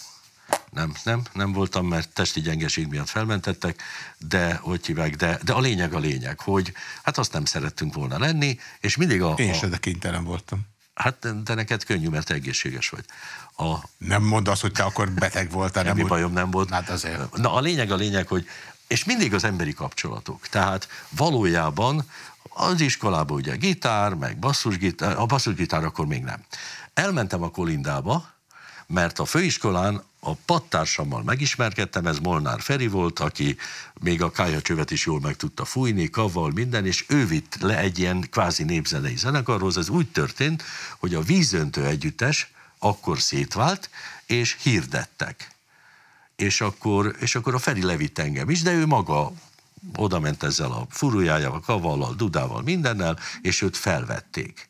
nem, nem, nem voltam, mert testi gyengeség miatt felmentettek, de hogy hívják, de, de a lényeg a lényeg, hogy hát azt nem szerettünk volna lenni, és mindig a... Én a, se, de kénytelen voltam. Hát de neked könnyű, mert egészséges vagy. A, nem mondd azt, hogy te akkor beteg voltál. Nem, úgy, bajom nem volt. Hát azért. Na a lényeg a lényeg, hogy és mindig az emberi kapcsolatok. Tehát valójában az iskolában ugye gitár, meg basszusgitár, a basszusgitár akkor még nem. Elmentem a Kolindába, mert a főiskolán a pattársammal megismerkedtem, ez Molnár Feri volt, aki még a kájacsövet is jól meg tudta fújni, kavval, minden, és ő vitt le egy ilyen kvázi népzenei zenekarhoz. Ez úgy történt, hogy a vízöntő együttes akkor szétvált, és hirdettek. És akkor, és akkor a Feri levitt engem is, de ő maga oda ment ezzel a furujájával, kavallal, dudával, mindennel, és őt felvették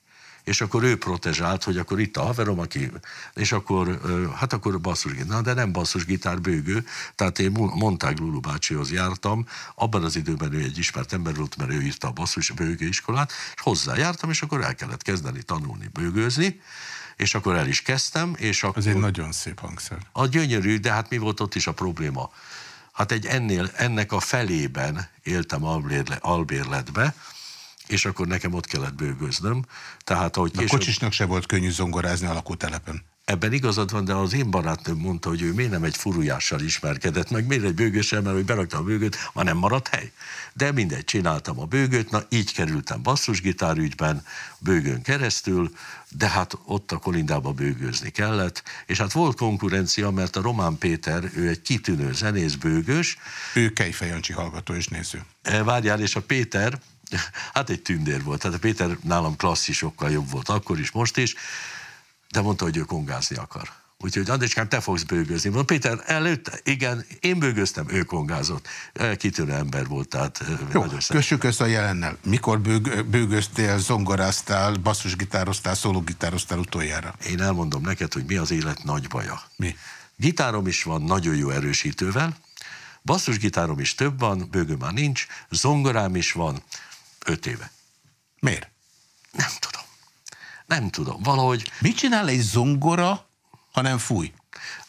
és akkor ő protezsált, hogy akkor itt a haverom, aki, és akkor, hát akkor basszusgitár, de nem basszusgitár bőgő, tehát én Montág Lulu bácsihoz jártam, abban az időben ő egy ismert ember volt, mert ő írta a basszus bőgőiskolát, és hozzájártam, és akkor el kellett kezdeni tanulni bőgőzni, és akkor el is kezdtem, és akkor... Ez egy nagyon szép hangszer. A gyönyörű, de hát mi volt ott is a probléma? Hát egy ennél, ennek a felében éltem albérletbe, és akkor nekem ott kellett bőgöznöm. Tehát, ahogy később... A kocsisnak se volt könnyű zongorázni a lakótelepen. Ebben igazad van, de az én barátnőm mondta, hogy ő miért nem egy furujással ismerkedett, meg miért egy bőgőssel, mert hogy beraktam a bőgőt, ma nem maradt hely. De mindegy, csináltam a bőgőt, na így kerültem basszusgitárügyben, bőgőn keresztül, de hát ott a Kolindába bőgőzni kellett, és hát volt konkurencia, mert a Román Péter, ő egy kitűnő zenész bőgős. Ő Kejfej Jancsi hallgató és néző. E, várjál, és a Péter, hát egy tündér volt. Tehát a Péter nálam klasszisokkal jobb volt akkor is, most is, de mondta, hogy ő kongázni akar. Úgyhogy Andriskám, te fogsz bőgözni. Mondom, Péter, előtt, igen, én bőgöztem, ő kongázott. Kitűnő ember volt, tehát Jó, kössük össze a jelennel. Mikor bőg, bőgöztél, zongoráztál, basszusgitároztál, szólógitároztál utoljára? Én elmondom neked, hogy mi az élet nagy baja. Mi? Gitárom is van nagyon jó erősítővel, basszusgitárom is több van, bőgő már nincs, zongorám is van, öt éve. Miért? Nem tudom. Nem tudom. Valahogy... Mit csinál egy zongora, ha nem fúj?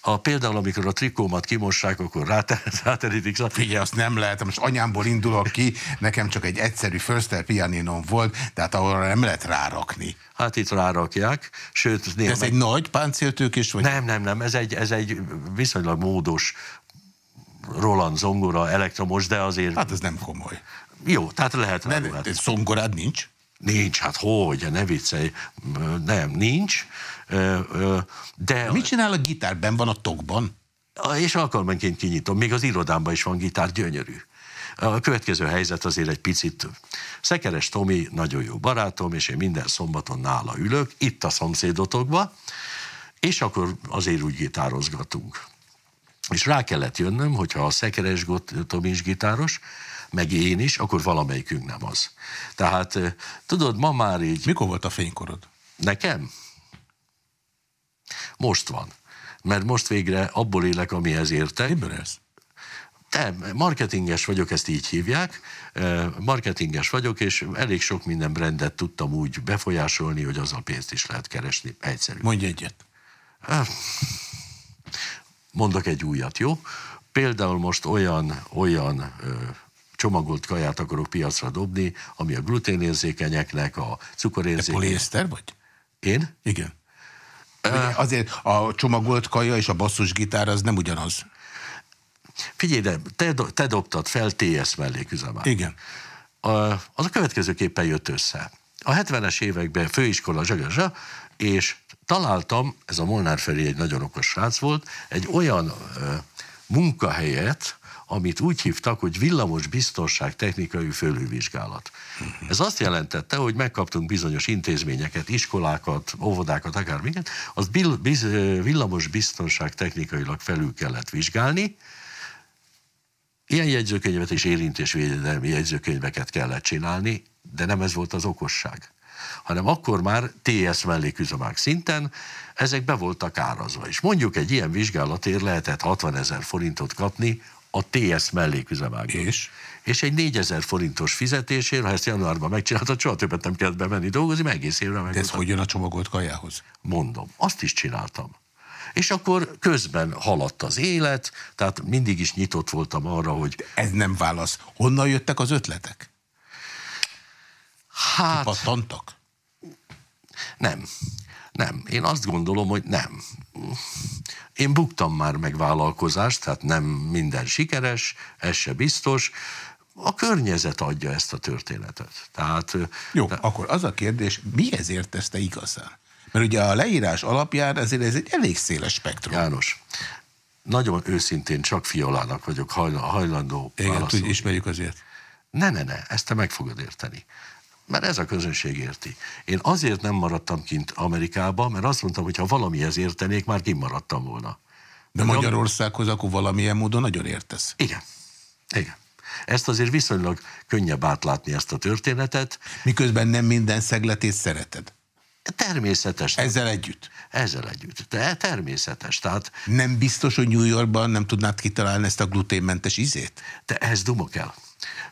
A, például, amikor a trikómat kimossák, akkor ráterítik. Figyelj, azt nem lehet. Most anyámból indulok ki, nekem csak egy egyszerű Förster pianinon volt, tehát ahol nem lehet rárakni. Hát itt rárakják, sőt... Néha ez meg... egy nagy páncéltőkés? Vagy... Nem, nem, nem, ez egy, ez egy viszonylag módos Roland zongora, elektromos, de azért... Hát ez nem komoly. Jó, tehát lehet. Nem, de zongorád nincs? Nincs, hát hogy, ne viccelj. Nem, nincs. De... Mit csinál a gitár? Ben van a tokban? és alkalmanként kinyitom, még az irodámban is van gitár, gyönyörű. A következő helyzet azért egy picit. Szekeres Tomi nagyon jó barátom, és én minden szombaton nála ülök, itt a szomszédotokba, és akkor azért úgy gitározgatunk. És rá kellett jönnöm, hogyha a Szekeres Tomi is gitáros, meg én is, akkor valamelyikünk nem az. Tehát tudod, ma már így... Mikor volt a fénykorod? Nekem? Most van. Mert most végre abból élek, amihez értek. Miből élsz? Te, marketinges vagyok, ezt így hívják. Marketinges vagyok, és elég sok minden brandet tudtam úgy befolyásolni, hogy azzal pénzt is lehet keresni. Egyszerű. Mondj egyet. Mondok egy újat, jó? Például most olyan, olyan csomagolt kaját akarok piacra dobni, ami a gluténérzékenyeknek, a cukorérzékenyeknek. poliészter vagy? Én? Igen. Uh, azért a csomagolt kaja és a basszusgitár az nem ugyanaz. Figyelj, de te, te dobtad fel TS melléküzemát. Igen. A, az a következőképpen jött össze. A 70-es években főiskola zsagazsa, és találtam, ez a Molnár Feri egy nagyon okos srác volt, egy olyan ö, munkahelyet, amit úgy hívtak, hogy villamos biztonság technikai fölülvizsgálat. Ez azt jelentette, hogy megkaptunk bizonyos intézményeket, iskolákat, óvodákat, akármiket, az villamos biztonság technikailag felül kellett vizsgálni, Ilyen jegyzőkönyvet és érintésvédelmi jegyzőkönyveket kellett csinálni, de nem ez volt az okosság hanem akkor már TS melléküzemák szinten ezek be voltak árazva. És mondjuk egy ilyen vizsgálatért lehetett 60 ezer forintot kapni a TS melléküzemákban. És? És egy 4000 forintos fizetésért, ha ezt januárban megcsináltad, soha többet nem kellett bemenni dolgozni, meg egész évre meg. De ez hogy jön a csomagolt kajához? Mondom, azt is csináltam. És akkor közben haladt az élet, tehát mindig is nyitott voltam arra, hogy... De ez nem válasz. Honnan jöttek az ötletek? Hát... Kipattantak? Nem. Nem. Én azt gondolom, hogy nem. Én buktam már meg vállalkozást, tehát nem minden sikeres, ez se biztos. A környezet adja ezt a történetet. Tehát, Jó, de... akkor az a kérdés, mihez értesz te igazán? Mert ugye a leírás alapján ezért ez egy elég széles spektrum. János, nagyon őszintén csak fiolának vagyok hajlandó Igen, válaszolni. ismerjük azért. Ne, ne, ne, ezt te meg fogod érteni. Mert ez a közönség érti. Én azért nem maradtam kint Amerikába, mert azt mondtam, hogy ha valamihez értenék, már kimaradtam volna. De Magyarországhoz akkor valamilyen módon nagyon értesz. Igen. Igen. Ezt azért viszonylag könnyebb átlátni ezt a történetet. Miközben nem minden szegletét szereted. Természetes. Ezzel együtt? Ezzel együtt. De természetes. Tehát, nem biztos, hogy New Yorkban nem tudnád kitalálni ezt a gluténmentes izét? De ez duma kell.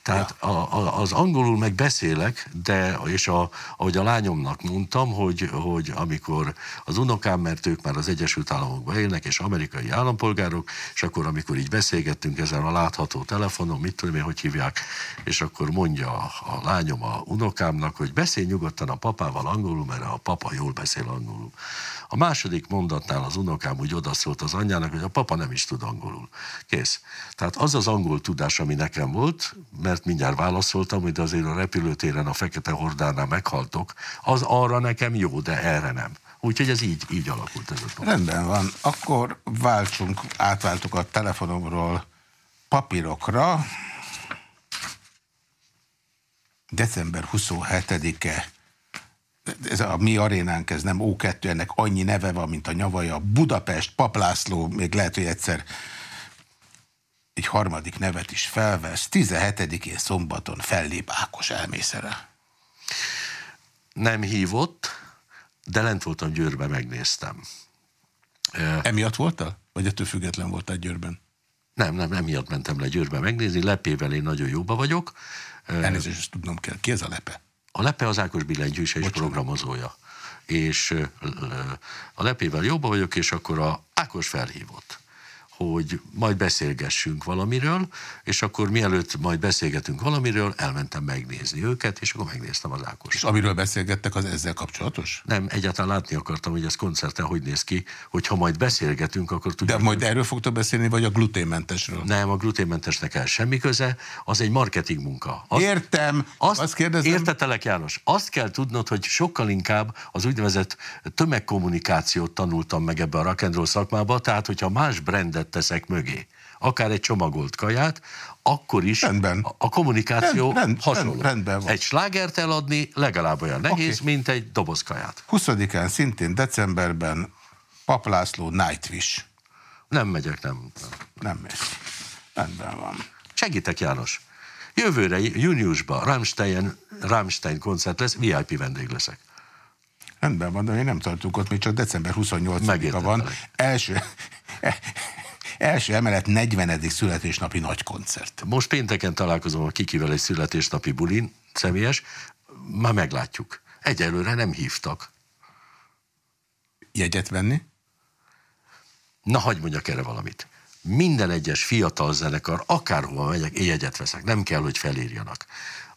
Tehát ja. a, a, az angolul meg beszélek, de, és a, ahogy a lányomnak mondtam, hogy, hogy amikor az unokám, mert ők már az Egyesült Államokban élnek, és amerikai állampolgárok, és akkor amikor így beszélgettünk ezen a látható telefonon, mit tudom én, hogy hívják, és akkor mondja a, a lányom a unokámnak, hogy beszélj nyugodtan a papával angolul, mert a papa jól beszél angolul. A második mondatnál az unokám úgy odaszólt az anyjának, hogy a papa nem is tud angolul. Kész. Tehát az az angol tudás, ami nekem volt, mert mindjárt válaszoltam, hogy azért a repülőtéren a Fekete Hordánál meghaltok, az arra nekem jó, de erre nem. Úgyhogy ez így, így alakult ez a Rendben van, akkor váltsunk, átváltuk a telefonomról papírokra. December 27-e ez a mi arénánk, ez nem O2, ennek annyi neve van, mint a nyavaja. Budapest, Paplászló, még lehet, hogy egyszer egy harmadik nevet is felvesz. 17-én szombaton fellép Ákos elmészere. Nem hívott, de lent voltam Győrbe, megnéztem. Emiatt voltál? Vagy ettől független voltál Győrben? Nem, nem, emiatt mentem le Győrbe megnézni. Lepével én nagyon jóba vagyok. Elnézést, tudnom kell. Ki ez a lepe? A Lepe az Ákos billentyűse és programozója. És a Lepével jobban vagyok, és akkor a Ákos felhívott hogy majd beszélgessünk valamiről, és akkor mielőtt majd beszélgetünk valamiről, elmentem megnézni őket, és akkor megnéztem az Ákos. És amiről beszélgettek, az ezzel kapcsolatos? Nem, egyáltalán látni akartam, hogy ez koncerten hogy néz ki, hogy ha majd beszélgetünk, akkor tudjuk. De majd erről fogtok beszélni, vagy a gluténmentesről? Nem, a gluténmentesnek el semmi köze, az egy marketing munka. Azt, Értem, azt, azt kérdezem. Értetelek János, azt kell tudnod, hogy sokkal inkább az úgynevezett tömegkommunikációt tanultam meg ebbe a rock szakmába, tehát hogyha más brandet szöveget teszek mögé, akár egy csomagolt kaját, akkor is rendben. A, kommunikáció rend, rend, hasonló. Rend, rendben van. Egy slágert eladni legalább olyan nehéz, okay. mint egy doboz kaját. 20-án szintén decemberben Pap László Nightwish. Nem megyek, nem. Nem, nem mész. Rendben van. Segítek, János. Jövőre, júniusban Rammstein, Rammstein koncert lesz, VIP vendég leszek. Rendben van, de mi nem tartunk ott, még csak december 28-a van. Első, első emelet 40. születésnapi nagy koncert. Most pénteken találkozom a Kikivel egy születésnapi bulin, személyes, már meglátjuk. Egyelőre nem hívtak. Jegyet venni? Na, hagyd mondjak erre valamit. Minden egyes fiatal zenekar, akárhova megyek, jegyet veszek. Nem kell, hogy felírjanak.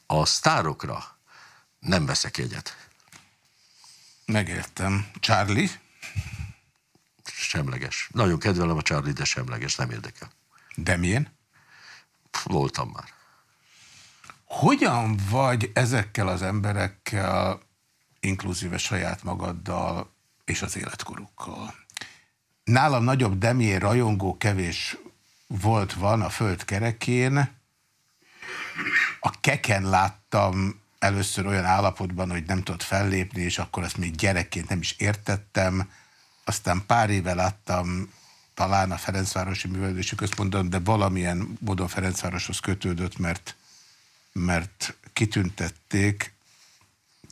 A sztárokra nem veszek jegyet. Megértem. Charlie? Semleges. Nagyon kedvelem a Charlie, de semleges, nem érdekel. De milyen? Voltam már. Hogyan vagy ezekkel az emberekkel, inkluzíve saját magaddal és az életkorukkal? Nálam nagyobb demié rajongó kevés volt van a föld kerekén. A keken láttam először olyan állapotban, hogy nem tudott fellépni, és akkor azt még gyerekként nem is értettem. Aztán pár éve láttam talán a Ferencvárosi Művelési Központban, de valamilyen módon Ferencvároshoz kötődött, mert, mert kitüntették,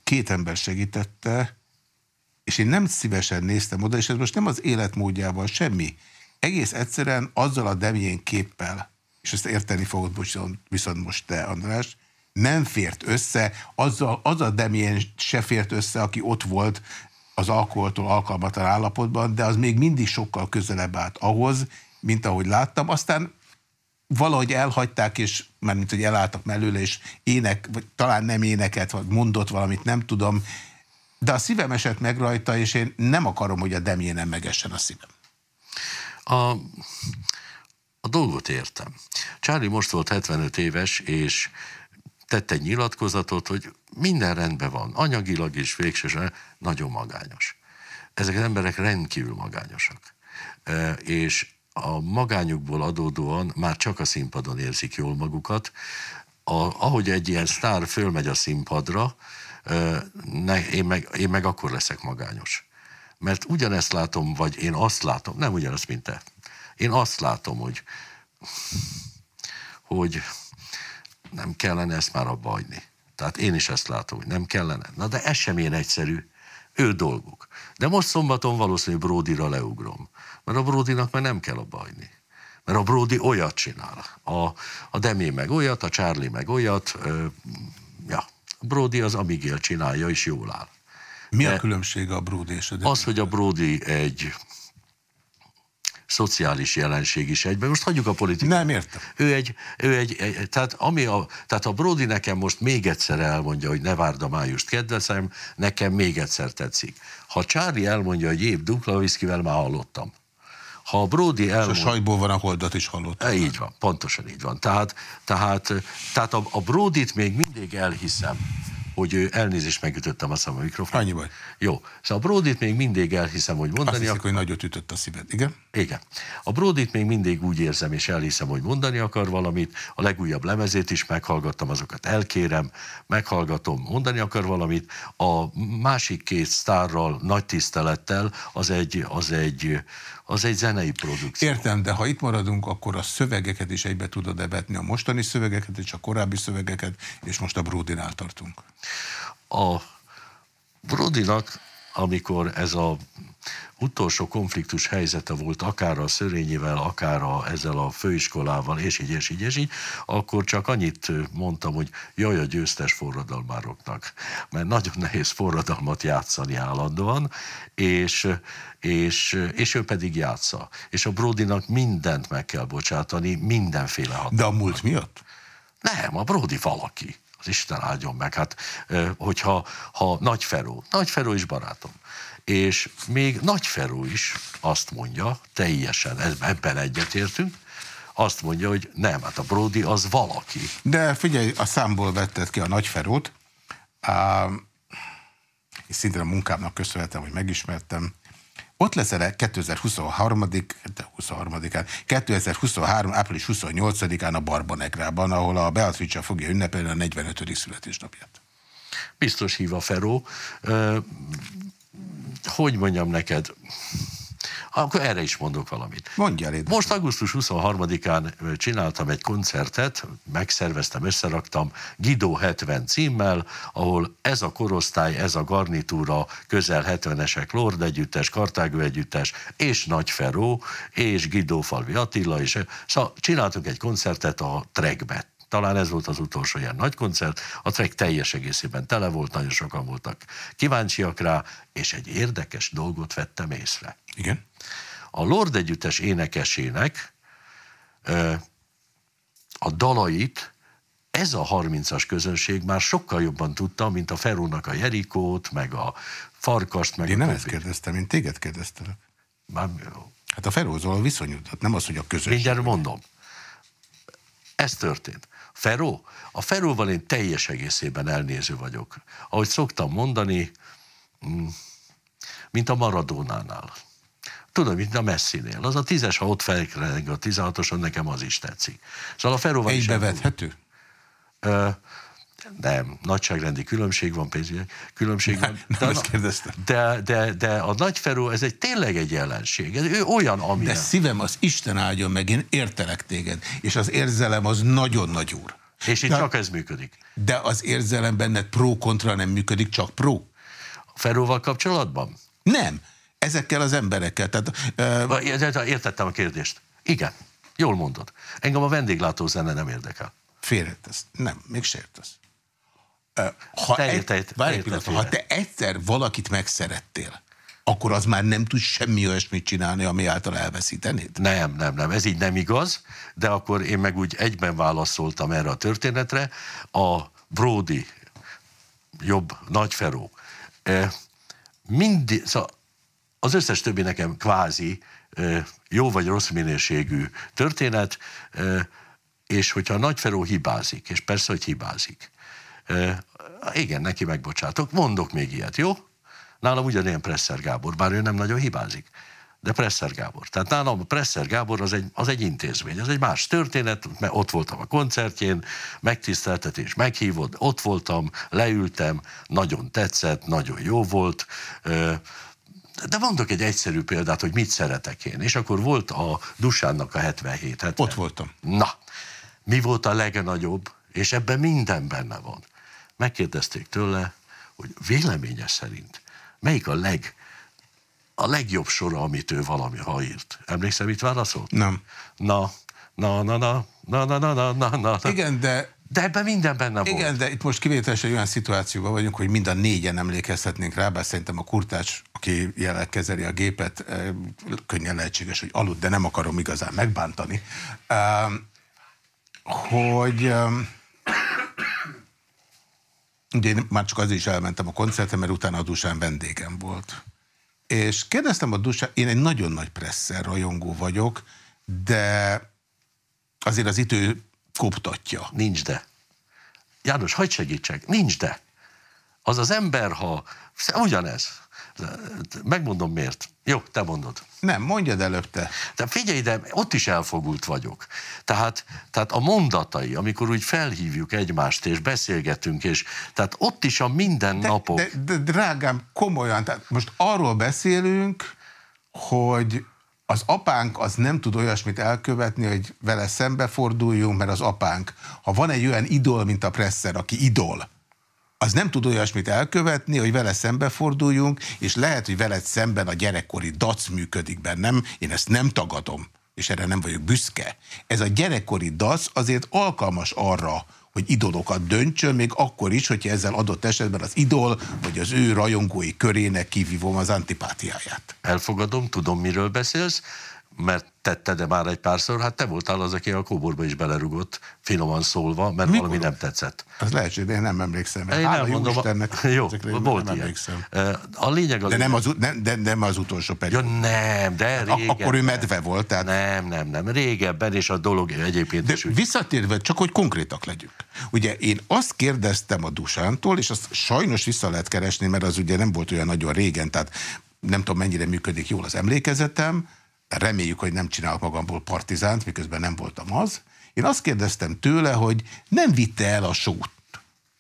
két ember segítette, és én nem szívesen néztem oda, és ez most nem az életmódjával semmi. Egész egyszerűen azzal a Demién képpel, és ezt érteni fogod viszont, viszont most te, András, nem fért össze, azzal, az a Demien se fért össze, aki ott volt az alkoholtól alkalmatlan állapotban, de az még mindig sokkal közelebb állt ahhoz, mint ahogy láttam. Aztán valahogy elhagyták, és már mint hogy elálltak mellőle, és ének, vagy talán nem éneket, vagy mondott valamit, nem tudom, de a szívem esett meg rajta, és én nem akarom, hogy a Demjén nem megessen a szívem. A, a dolgot értem. Charlie most volt 75 éves, és tett egy nyilatkozatot, hogy minden rendben van, anyagilag is végsősorban nagyon magányos. Ezek az emberek rendkívül magányosak. És a magányukból adódóan már csak a színpadon érzik jól magukat. A, ahogy egy ilyen sztár fölmegy a színpadra, ne, én, meg, én meg akkor leszek magányos. Mert ugyanezt látom, vagy én azt látom, nem ugyanazt, mint te. Én azt látom, hogy, hogy nem kellene ezt már abba hagyni. Tehát én is ezt látom, hogy nem kellene. Na de ez sem ilyen egyszerű. Ő dolguk. De most szombaton valószínűleg Bródira leugrom. Mert a Bródinak már nem kell abba hagyni. Mert a Brody olyat csinál. A, a Demé meg olyat, a Charlie meg olyat. Ö, ja, a Brody az Amigél csinálja, és jól áll. Mi De a különbség a Brody és a Demé? Az, hogy a Brody egy szociális jelenség is egyben. Most hagyjuk a politikát. Nem értem. Ő egy, ő egy, egy tehát, ami a, tehát a Brody nekem most még egyszer elmondja, hogy ne várd a májust kedveszem, nekem még egyszer tetszik. Ha Charlie elmondja, hogy épp dupla viszkivel, már hallottam. Ha a Brody elmond... És a sajból van a holdat is hallottam. Így van, pontosan így van. Tehát, tehát, tehát a, a Brodit még mindig elhiszem hogy elnézést megütöttem azt a mikrofon. Annyi baj. Jó. Szóval a Brodit még mindig elhiszem, hogy mondani Azt hiszik, akar... hogy nagyot ütött a szíved, igen? Igen. A Brodit még mindig úgy érzem, és elhiszem, hogy mondani akar valamit. A legújabb lemezét is meghallgattam, azokat elkérem, meghallgatom, mondani akar valamit. A másik két sztárral, nagy tisztelettel, az egy, az egy, az egy zenei produkció. Értem, de ha itt maradunk, akkor a szövegeket is egybe tudod evetni, a mostani szövegeket és a korábbi szövegeket, és most a Brodinál tartunk. A Brodinak, amikor ez a utolsó konfliktus helyzete volt, akár a Szörényivel, akár a, ezzel a főiskolával, és így, és így, és így, akkor csak annyit mondtam, hogy jaj a győztes forradalmároknak, mert nagyon nehéz forradalmat játszani állandóan, és, és, és ő pedig játsza. És a Brodinak mindent meg kell bocsátani, mindenféle hatalmat. De a múlt miatt? Nem, a Brody valaki. Az Isten áldjon meg. Hát, hogyha ha Nagy Feró, Nagy Feró is barátom, és még Nagy Feró is azt mondja, teljesen ebben egyetértünk, azt mondja, hogy nem, hát a Brody az valaki. De figyelj, a számból vetted ki a Nagy Ferót, és szintén a munkámnak köszönhetem, hogy megismertem, ott leszel 2023 23-án, 2023. április 28-án a Barbanegrában, ahol a Beatrice fogja ünnepelni a 45. születésnapját. Biztos hív a Feró. Hogy mondjam neked? Akkor erre is mondok valamit. Mondja légy. Most augusztus 23-án csináltam egy koncertet, megszerveztem, összeraktam Guido 70 címmel, ahol ez a korosztály, ez a garnitúra, közel 70-esek, Lord együttes, Kartágő együttes, és Nagy Feró, és Guido Falvi Attila, és szóval csináltunk egy koncertet a Trekbe. Talán ez volt az utolsó ilyen nagy koncert. A trek teljes egészében tele volt, nagyon sokan voltak kíváncsiak rá, és egy érdekes dolgot vettem észre. Igen. A Lord együttes énekesének a dalait ez a 30-as közönség már sokkal jobban tudta, mint a Ferónak a Jerikót, meg a Farkast, meg Én a nem ezt kérdeztem, én téged kérdeztelek. Már, hát a Ferózol a viszonyutat, nem az, hogy a közönség. Mindjárt mondom. Ez történt. Feró? A Feróval én teljes egészében elnéző vagyok. Ahogy szoktam mondani, mm, mint a Maradónánál. Tudom, mint a Messinél. Az a tízes, ha ott felkereng a 16-oson, nekem az is tetszik. Szóval a Feróval is... Egybevethető? Nem, nagyságrendi különbség van, pénzügyi különbség van. De, nem, kérdeztem. De, de, de a nagy Feró, ez egy tényleg egy jelenség. Ez ő olyan, ami. De szívem, az Isten áldjon meg, én értelek téged. És az érzelem az nagyon nagy úr. És itt de, csak ez működik. De az érzelem benned pro-kontra nem működik, csak pro. A Feróval kapcsolatban? Nem. Ezekkel az emberekkel. Tehát, uh... Értettem a kérdést. Igen. Jól mondod. Engem a vendéglátó zene nem érdekel. Félretesz. Nem, még sértesz. Ha, te, egy, te, várj pillanat, ha te egyszer valakit megszerettél, akkor az már nem tud semmi olyasmit csinálni, ami által elveszítenéd? Nem, nem, nem, ez így nem igaz, de akkor én meg úgy egyben válaszoltam erre a történetre. A Brody, jobb Nagyferó, mindig, szóval az összes többi nekem kvázi jó vagy rossz minőségű történet, és hogyha a Nagyferó hibázik, és persze, hogy hibázik, igen, neki megbocsátok, mondok még ilyet, jó? Nálam ugyanilyen Presser Gábor, bár ő nem nagyon hibázik. De Presser Gábor. Tehát nálam a Presser Gábor az egy, az egy intézmény, az egy más történet, mert ott voltam a koncertjén, megtiszteltetés, meghívod, ott voltam, leültem, nagyon tetszett, nagyon jó volt, de mondok egy egyszerű példát, hogy mit szeretek én. És akkor volt a Dusánnak a 77 70. Ott voltam. Na, mi volt a legnagyobb? És ebben minden benne van. Megkérdezték tőle, hogy véleménye szerint melyik a leg a legjobb sora, amit ő valami ha írt. Emlékszel, mit válaszolt? Nem. Na, na, na, na, na, na, na, na, na, na. Igen, de de ebben minden benne volt. Igen, de itt most kivételesen olyan szituációban vagyunk, hogy mind a négyen emlékezhetnénk rá, bár szerintem a kurtács, aki jelenleg kezeli a gépet, könnyen lehetséges, hogy aludt, de nem akarom igazán megbántani, hogy ugye én már csak azért is elmentem a koncertre, mert utána a Dusán vendégem volt. És kérdeztem a Dusán, én egy nagyon nagy presszer rajongó vagyok, de azért az idő koptatja. Nincs de. János, hagyd segítsek, nincs de. Az az ember, ha ugyanez, Megmondom miért. Jó, te mondod. Nem, mondjad előbb te. De figyelj, de ott is elfogult vagyok. Tehát, tehát a mondatai, amikor úgy felhívjuk egymást, és beszélgetünk, és tehát ott is a mindennapok... De, de, de drágám, komolyan, tehát most arról beszélünk, hogy az apánk az nem tud olyasmit elkövetni, hogy vele szembeforduljunk, mert az apánk, ha van egy olyan idol, mint a Presser, aki idol, az nem tud olyasmit elkövetni, hogy vele szembeforduljunk, és lehet, hogy veled szemben a gyerekkori dac működik bennem, én ezt nem tagadom, és erre nem vagyok büszke. Ez a gyerekkori dac azért alkalmas arra, hogy idolokat döntsön, még akkor is, hogyha ezzel adott esetben az idol, vagy az ő rajongói körének kivívom az antipátiáját. Elfogadom, tudom, miről beszélsz, mert tette, de már egy párszor, hát te voltál az, aki a kóborba is belerugott, finoman szólva, mert Mikor? valami nem tetszett. Az lehet, de én nem emlékszem. Én nem mondom, Istennek, jó, volt nem ilyen. A lényeg a de, nem az, nem, de nem az utolsó periód. Ja, nem, de régebben. Akkor ő medve volt. Tehát... Nem, nem, nem, régebben, és a dolog egyébként de is úgy. visszatérve, csak hogy konkrétak legyünk. Ugye én azt kérdeztem a Dusántól, és azt sajnos vissza lehet keresni, mert az ugye nem volt olyan nagyon régen, tehát nem tudom mennyire működik jól az emlékezetem, reméljük, hogy nem csinálok magamból partizánt, miközben nem voltam az. Én azt kérdeztem tőle, hogy nem vitte el a sót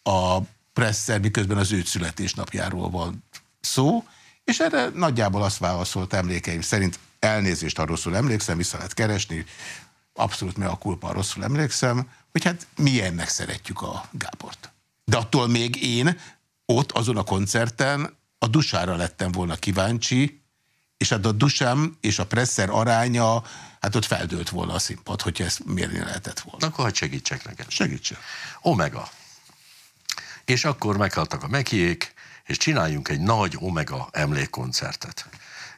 a presszer, miközben az ő születésnapjáról van szó, és erre nagyjából azt válaszolt emlékeim szerint, elnézést, ha rosszul emlékszem, vissza lehet keresni, abszolút me a kulpa, rosszul emlékszem, hogy hát milyennek szeretjük a Gábort. De attól még én ott, azon a koncerten a dusára lettem volna kíváncsi, és hát a dusám és a presszer aránya, hát ott feldőlt volna a színpad, hogyha ezt mérni lehetett volna. Akkor hogy segítsek neked. Segítsen. Omega. És akkor meghaltak a mekiék, és csináljunk egy nagy Omega emlékkoncertet.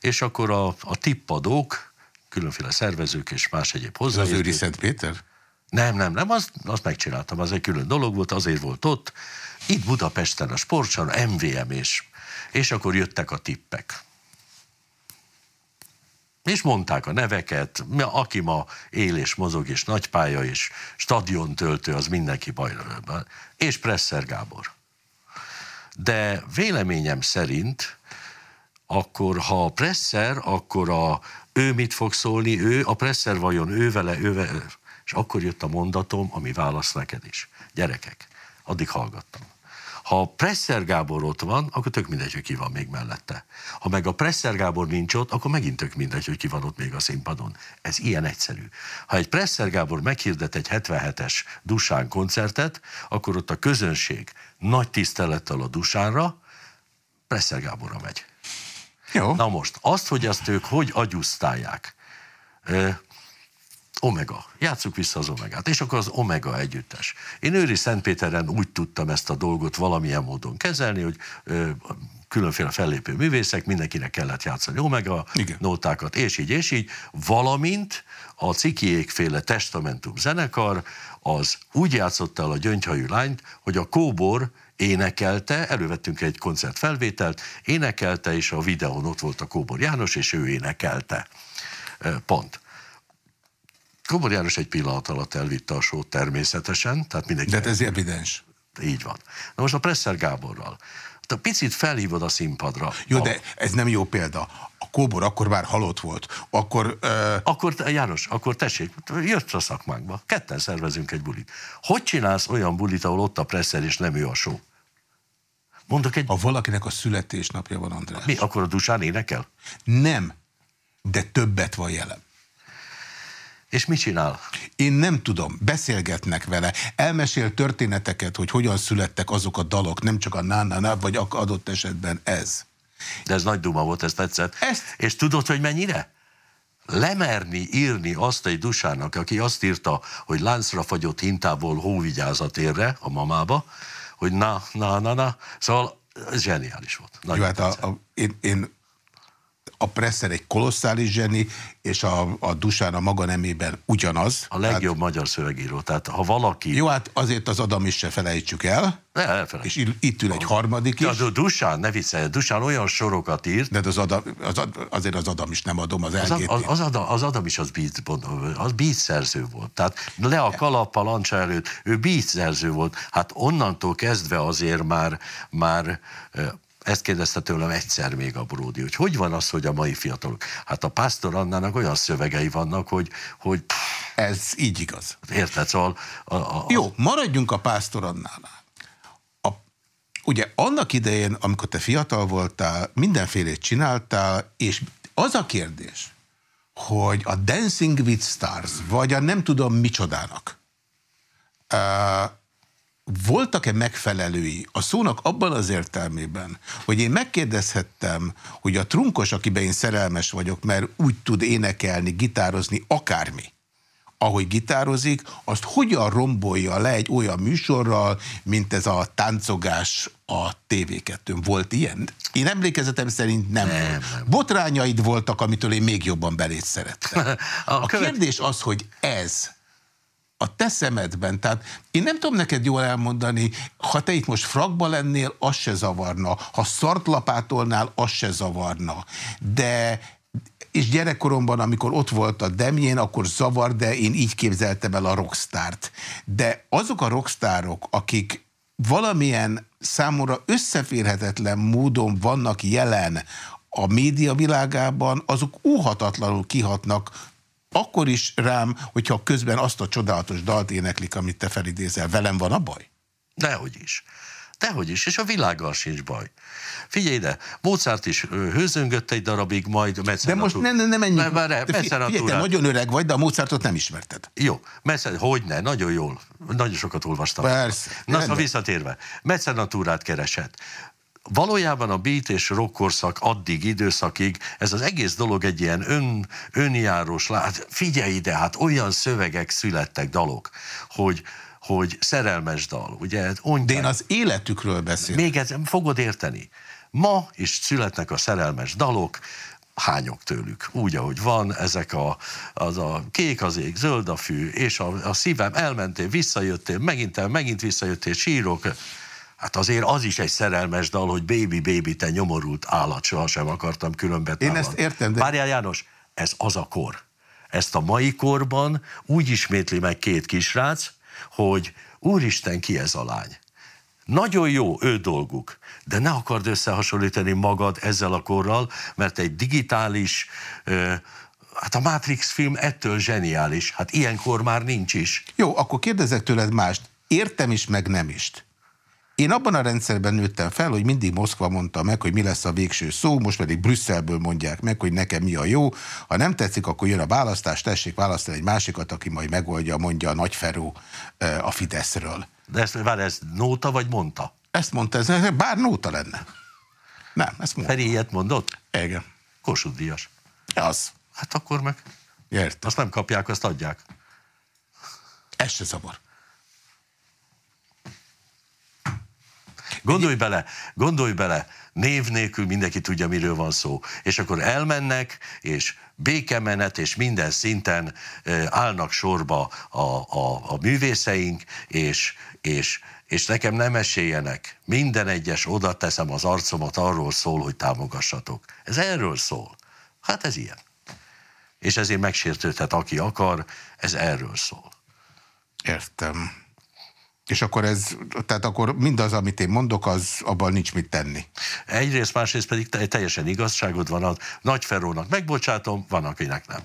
És akkor a, a tippadók, különféle szervezők és más egyéb hozzá. Az Őri Szent Péter? Nem, nem, nem, azt, azt megcsináltam, az egy külön dolog volt, azért volt ott. Itt Budapesten a sportsan, MVM és, és akkor jöttek a tippek. És mondták a neveket, aki ma él és mozog, és nagypálya, és stadion töltő, az mindenki bajra. És Presser Gábor. De véleményem szerint, akkor ha Presser, akkor a ő mit fog szólni, ő, a Presser vajon ő vele, ő vele, és akkor jött a mondatom, ami válasz neked is. Gyerekek, addig hallgattam. Ha a Presser Gábor ott van, akkor tök mindegy, hogy ki van még mellette. Ha meg a Presser Gábor nincs ott, akkor megint tök mindegy, hogy ki van ott még a színpadon. Ez ilyen egyszerű. Ha egy Presser Gábor meghirdet egy 77-es Dusán koncertet, akkor ott a közönség nagy tisztelettel a Dusánra, Presser Gáborra megy. Jó. Na most, azt, hogy azt ők hogy agyusztálják, Omega. Játsszuk vissza az Omegát. És akkor az Omega együttes. Én Őri Szentpéteren úgy tudtam ezt a dolgot valamilyen módon kezelni, hogy ö, különféle fellépő művészek, mindenkinek kellett játszani Omega Igen. nótákat, és így, és így, valamint a cikiékféle testamentum zenekar az úgy játszotta el a gyöngyhajú lányt, hogy a kóbor énekelte, elővettünk egy koncertfelvételt, énekelte, és a videón ott volt a Kóbor János, és ő énekelte. Pont. Kobor János egy pillanat alatt elvitte a sót természetesen, tehát mindenki... De hát ez evidens. Így van. Na most a Presser Gáborral. Te picit felhívod a színpadra. Jó, a... de ez nem jó példa. A Kóbor akkor már halott volt. Akkor... Uh... Akkor, János, akkor tessék, jött a szakmánkba. Ketten szervezünk egy bulit. Hogy csinálsz olyan bulit, ahol ott a Presser és nem ő a só? Mondok egy... Ha valakinek a születésnapja van, András. Mi, akkor a Dusán énekel? Nem, de többet van jelen. És mit csinál? Én nem tudom, beszélgetnek vele, elmesél történeteket, hogy hogyan születtek azok a dalok, nem csak a nánánál, vagy adott esetben ez. De ez nagy duma volt, ez tetszett. Ezt... És tudod, hogy mennyire? Lemerni írni azt egy dusának, aki azt írta, hogy láncra fagyott hintából hóvigyázat érre a mamába, hogy na, na, na, na. Szóval ez zseniális volt. Nagyon Jó, hát a, a, én, én a Presser egy kolosszális zseni, és a, a Dusán a maga nemében ugyanaz. A legjobb tehát, magyar szövegíró, tehát ha valaki... Jó, hát azért az Adam is se felejtsük el. Ne, elfelejt. És itt ül egy harmadik is. De a Dusán, ne viccelj, Dusán olyan sorokat írt. De az Adam, az, azért az Adam is nem adom az az, az, az, Adam, az Adam is az beat, az beat szerző volt. Tehát le a kalap a lancsa előtt, ő beat szerző volt. Hát onnantól kezdve azért már, már ezt kérdezte tőlem egyszer még a Bródi, hogy hogy van az, hogy a mai fiatalok? Hát a Pásztor Annának olyan szövegei vannak, hogy... hogy Ez így igaz. Érted? Szóval... A, a, a... Jó, maradjunk a Pásztor Annánál. A, ugye annak idején, amikor te fiatal voltál, mindenfélét csináltál, és az a kérdés, hogy a Dancing with Stars, vagy a nem tudom micsodának, uh, voltak-e megfelelői a szónak abban az értelmében, hogy én megkérdezhettem, hogy a trunkos, akiben én szerelmes vagyok, mert úgy tud énekelni, gitározni, akármi, ahogy gitározik, azt hogyan rombolja le egy olyan műsorral, mint ez a táncogás a tv 2 Volt ilyen? Én emlékezetem szerint nem. nem, nem. Botrányaid voltak, amitől én még jobban belét szerettem. a, a kérdés az, hogy ez a te szemedben, tehát én nem tudom neked jól elmondani, ha te itt most frakba lennél, az se zavarna, ha szartlapátolnál, az se zavarna, de és gyerekkoromban, amikor ott volt a Demjén, akkor zavar, de én így képzeltem el a rockstárt. De azok a rockstárok, akik valamilyen számomra összeférhetetlen módon vannak jelen a média világában, azok óhatatlanul kihatnak akkor is rám, hogyha közben azt a csodálatos dalt éneklik, amit te felidézel. Velem van a baj? Dehogy is. Dehogy is, és a világgal sincs baj. Figyelj ide, Mozart is hőzöngött egy darabig, majd De most ne, ne, ne menjünk. Figyelj, te nagyon öreg vagy, de a Mozartot nem ismerted. Jó, messze, hogy ne, nagyon jól. Nagyon sokat olvastam. Persze. Na, szóval visszatérve. Mecenatúrát keresett valójában a beat és rock korszak addig időszakig, ez az egész dolog egy ilyen ön, önjárós, lát, figyelj ide, hát olyan szövegek születtek, dalok, hogy, hogy szerelmes dal, ugye? Ondják, De én az életükről beszélek. Még ez fogod érteni. Ma is születnek a szerelmes dalok, hányok tőlük, úgy, ahogy van, ezek a, az a kék az ég, zöld a fű, és a, a szívem elmentél, visszajöttél, megint el, megint visszajöttél, sírok, Hát azért az is egy szerelmes dal, hogy baby, baby, te nyomorult állat, sohasem akartam különbe Én ezt értem, de... Várjál János, ez az a kor. Ezt a mai korban úgy ismétli meg két kisrác, hogy úristen, ki ez a lány? Nagyon jó ő dolguk, de ne akard összehasonlítani magad ezzel a korral, mert egy digitális, hát a Matrix film ettől zseniális, hát ilyenkor már nincs is. Jó, akkor kérdezek tőled mást. Értem is, meg nem is. Én abban a rendszerben nőttem fel, hogy mindig Moszkva mondta meg, hogy mi lesz a végső szó, most pedig Brüsszelből mondják meg, hogy nekem mi a jó. Ha nem tetszik, akkor jön a választás, tessék választani egy másikat, aki majd megoldja, mondja a Nagyferó a Fideszről. De ezt, vár, ez nóta vagy mondta? Ezt mondta, ez bár nóta lenne. Nem, ezt mondta. Feri ilyet mondott? Igen. Kossuth Díjas. Az. Hát akkor meg. Értem. Azt nem kapják, azt adják. Ez se zavar. Gondolj bele, gondolj bele, név nélkül mindenki tudja, miről van szó. És akkor elmennek, és békemenet, és minden szinten állnak sorba a, a, a művészeink, és, és, és nekem nem esélyenek. Minden egyes oda teszem az arcomat, arról szól, hogy támogassatok. Ez erről szól. Hát ez ilyen. És ezért megsértődhet, aki akar, ez erről szól. Értem. És akkor ez, tehát akkor mindaz, amit én mondok, az abban nincs mit tenni. Egyrészt, másrészt pedig teljesen igazságod van, a Nagy Ferrónak megbocsátom, van, akinek nem.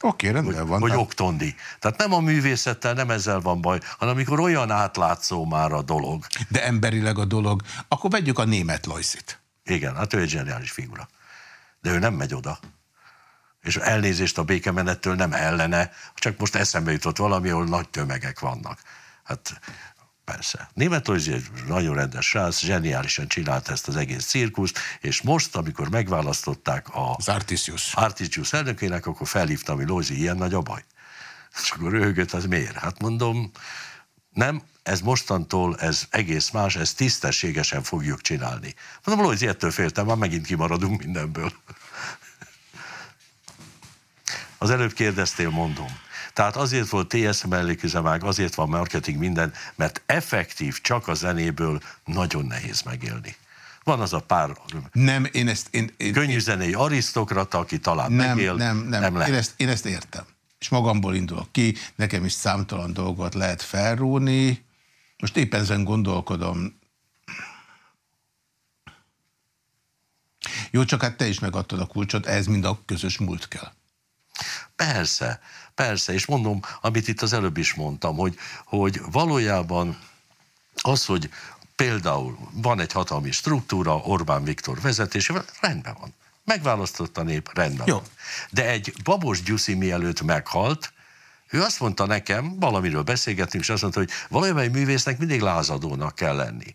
Oké, okay, rendben hogy, van. Hogy oktondi. Tehát nem a művészettel, nem ezzel van baj, hanem amikor olyan átlátszó már a dolog. De emberileg a dolog. Akkor vegyük a német Lojszit. Igen, hát ő egy zseniális figura. De ő nem megy oda. És elnézést a békemenettől nem ellene, csak most eszembe jutott valami, ahol nagy tömegek vannak. Hát Persze. Németország egy nagyon rendes srác, zseniálisan csinált ezt az egész cirkuszt, és most, amikor megválasztották a az Artisius. Artisius elnökének, akkor felhívtam, hogy Lózi, ilyen nagy a baj. És akkor röhögött, az miért? Hát mondom, nem, ez mostantól, ez egész más, ez tisztességesen fogjuk csinálni. Mondom, Lózi, ettől féltem, már megint kimaradunk mindenből. Az előbb kérdeztél, mondom. Tehát azért volt TSM melléküzemák, azért van marketing minden, mert effektív csak a zenéből nagyon nehéz megélni. Van az a pár nem, én ezt, én, én, könnyű zenei arisztokrata, aki talán nem, megél. Nem, nem, nem lehet. Én ezt, én ezt értem. És magamból indulok ki, nekem is számtalan dolgot lehet felróni. Most éppen ezen gondolkodom. Jó, csak hát te is megadtad a kulcsot, ez mind a közös múlt kell. Persze, persze, és mondom, amit itt az előbb is mondtam, hogy, hogy valójában az, hogy például van egy hatalmi struktúra, Orbán Viktor vezetésével, rendben van. Megválasztott a nép, rendben Jó. van. De egy babos Gyuszi mielőtt meghalt, ő azt mondta nekem, valamiről beszélgetünk, és azt mondta, hogy valójában egy művésznek mindig lázadónak kell lenni.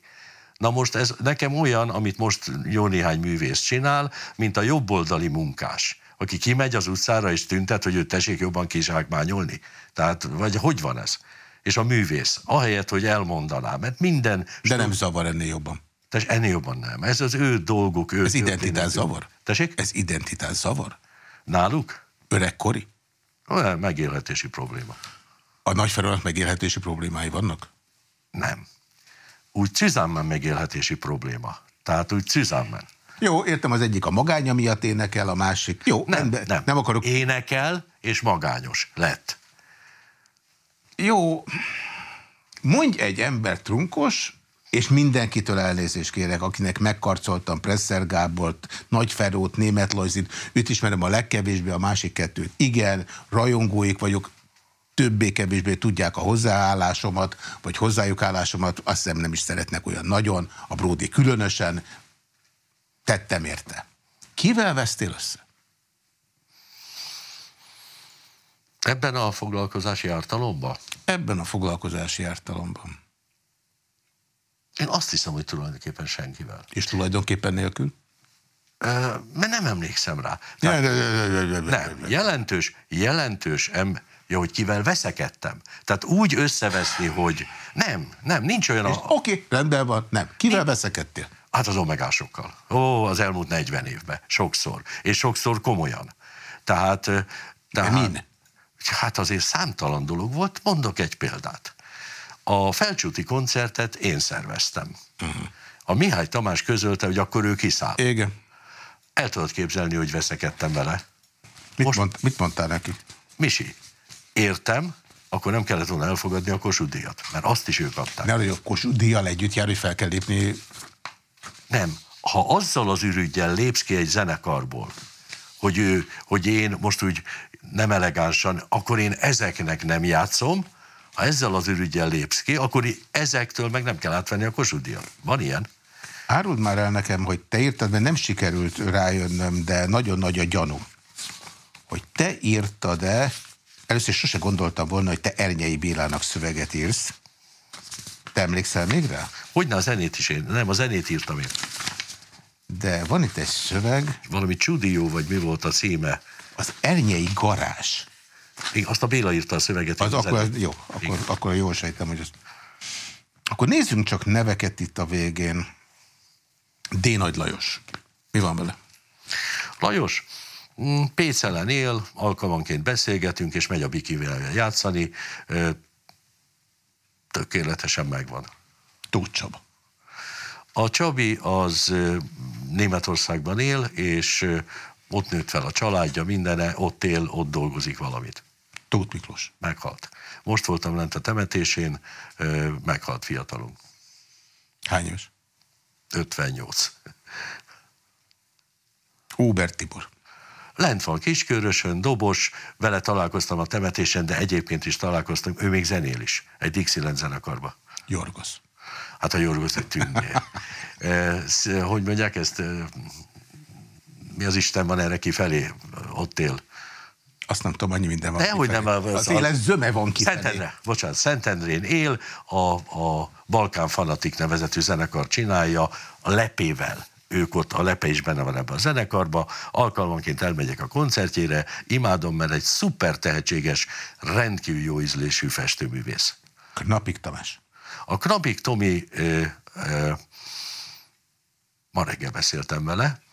Na most ez nekem olyan, amit most jó néhány művész csinál, mint a jobboldali munkás aki kimegy az utcára és tüntet, hogy őt tessék jobban kizsákmányolni? Tehát, vagy hogy van ez? És a művész, ahelyett, hogy elmondaná, mert minden... De nem zavar ennél jobban. Tehát ennél jobban nem. Ez az ő dolguk. Ő ez identitás zavar? Tessék? Ez identitás zavar? Náluk? Öregkori? Olyan megélhetési probléma. A nagyfelőnek megélhetési problémái vannak? Nem. Úgy zusammen megélhetési probléma. Tehát úgy zusammen. Jó, értem, az egyik a magánya miatt énekel, a másik. Jó, nem, nem, nem. nem akarok. Énekel és magányos lett. Jó, mondj egy ember trunkos, és mindenkitől elnézést kérek, akinek megkarcoltam Presser Gábort, Nagy Ferót, Német Lojzit, őt ismerem a legkevésbé, a másik kettőt. Igen, rajongóik vagyok, többé-kevésbé tudják a hozzáállásomat, vagy hozzájuk állásomat, azt hiszem nem is szeretnek olyan nagyon, a Bródi különösen, tettem érte. Kivel vesztél össze? Ebben a foglalkozási ártalomban? Ebben a foglalkozási ártalomban. Én azt hiszem, hogy tulajdonképpen senkivel. És tulajdonképpen nélkül? Mert nem emlékszem rá. Tehát, nem, jelentős, jelentős em, ja, hogy kivel veszekedtem. Tehát úgy összeveszni, hogy nem, nem, nincs olyan... A... Oké, okay, rendben van, nem. Kivel nincs. veszekedtél? Hát az omegásokkal. Ó, az elmúlt 40 évben. Sokszor. És sokszor komolyan. Tehát... tehát min? Hát azért számtalan dolog volt. Mondok egy példát. A felcsúti koncertet én szerveztem. Uh-huh. A Mihály Tamás közölte, hogy akkor ő kiszáll. Igen. El tudod képzelni, hogy veszekedtem vele. Mit, Most... mond, mit mondtál neki? Misi, értem, akkor nem kellett volna elfogadni a Kossuth díjat, mert azt is ők adták. Ne, hogy a Kossuth díjjal együtt jár, hogy fel kell lépni. Nem. Ha azzal az ürügyel lépsz ki egy zenekarból, hogy, ő, hogy én most úgy nem elegánsan, akkor én ezeknek nem játszom, ha ezzel az ürügyel lépsz ki, akkor ezektől meg nem kell átvenni a Kossuth Van ilyen? Áruld már el nekem, hogy te írtad, mert nem sikerült rájönnöm, de nagyon nagy a gyanú, hogy te írtad-e Először sose gondoltam volna, hogy te Ernyei Bélának szöveget írsz. Te emlékszel még rá? Hogyne a zenét is én. Nem, a zenét írtam én. De van itt egy szöveg. Valami csudió, vagy mi volt a címe? Az Ernyei garázs. Igen, azt a Béla írta a szöveget. Az akkor, az, jó, akkor, akkor jól sejtem, hogy az... Akkor nézzünk csak neveket itt a végén. D. Nagy Lajos. Mi van vele? Lajos? Mm, Pécelen él, alkalmanként beszélgetünk, és megy a bikivel játszani. Tökéletesen megvan. Tóth Csaba. A Csabi az Németországban él, és ott nőtt fel a családja, mindene, ott él, ott dolgozik valamit. Tóth Miklós. Meghalt. Most voltam lent a temetésén, meghalt fiatalon. Hány éves? 58. Óber Tibor. Lent van Kiskörösön, dobos, vele találkoztam a temetésen, de egyébként is találkoztam, ő még zenél is, egy Dixieland zenekarba. Jorgos. Hát a Jorgos egy tűnnél. hogy mondják ezt? Mi az Isten van erre kifelé? Ott él. Azt nem tudom, annyi minden van Dehogy nem. Az, az élet zöme van kifelé. Szentendre, bocsánat, Szentendrén él, a, a Balkán Fanatik nevezetű zenekar csinálja a lepével ők ott, a Lepe is benne van ebben a zenekarban, alkalmanként elmegyek a koncertjére, imádom, mert egy szuper tehetséges, rendkívül jó ízlésű festőművész. Knapik Tamás. A Knapik Tomi, ö, ö, ma reggel beszéltem vele,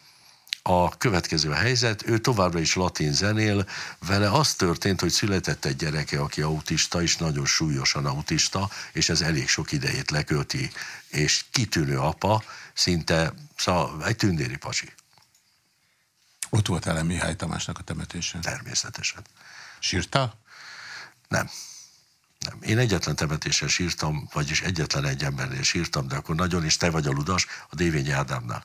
a következő a helyzet, ő továbbra is latin zenél, vele az történt, hogy született egy gyereke, aki autista, és nagyon súlyosan autista, és ez elég sok idejét lekölti, és kitűnő apa, szinte szóval egy tündéri pasi. Ott volt el Mihály Tamásnak a temetésen? Természetesen. Sírta? Nem. Nem. Én egyetlen temetésen sírtam, vagyis egyetlen egy embernél sírtam, de akkor nagyon is te vagy a ludas, a Dévényi Ádámnál.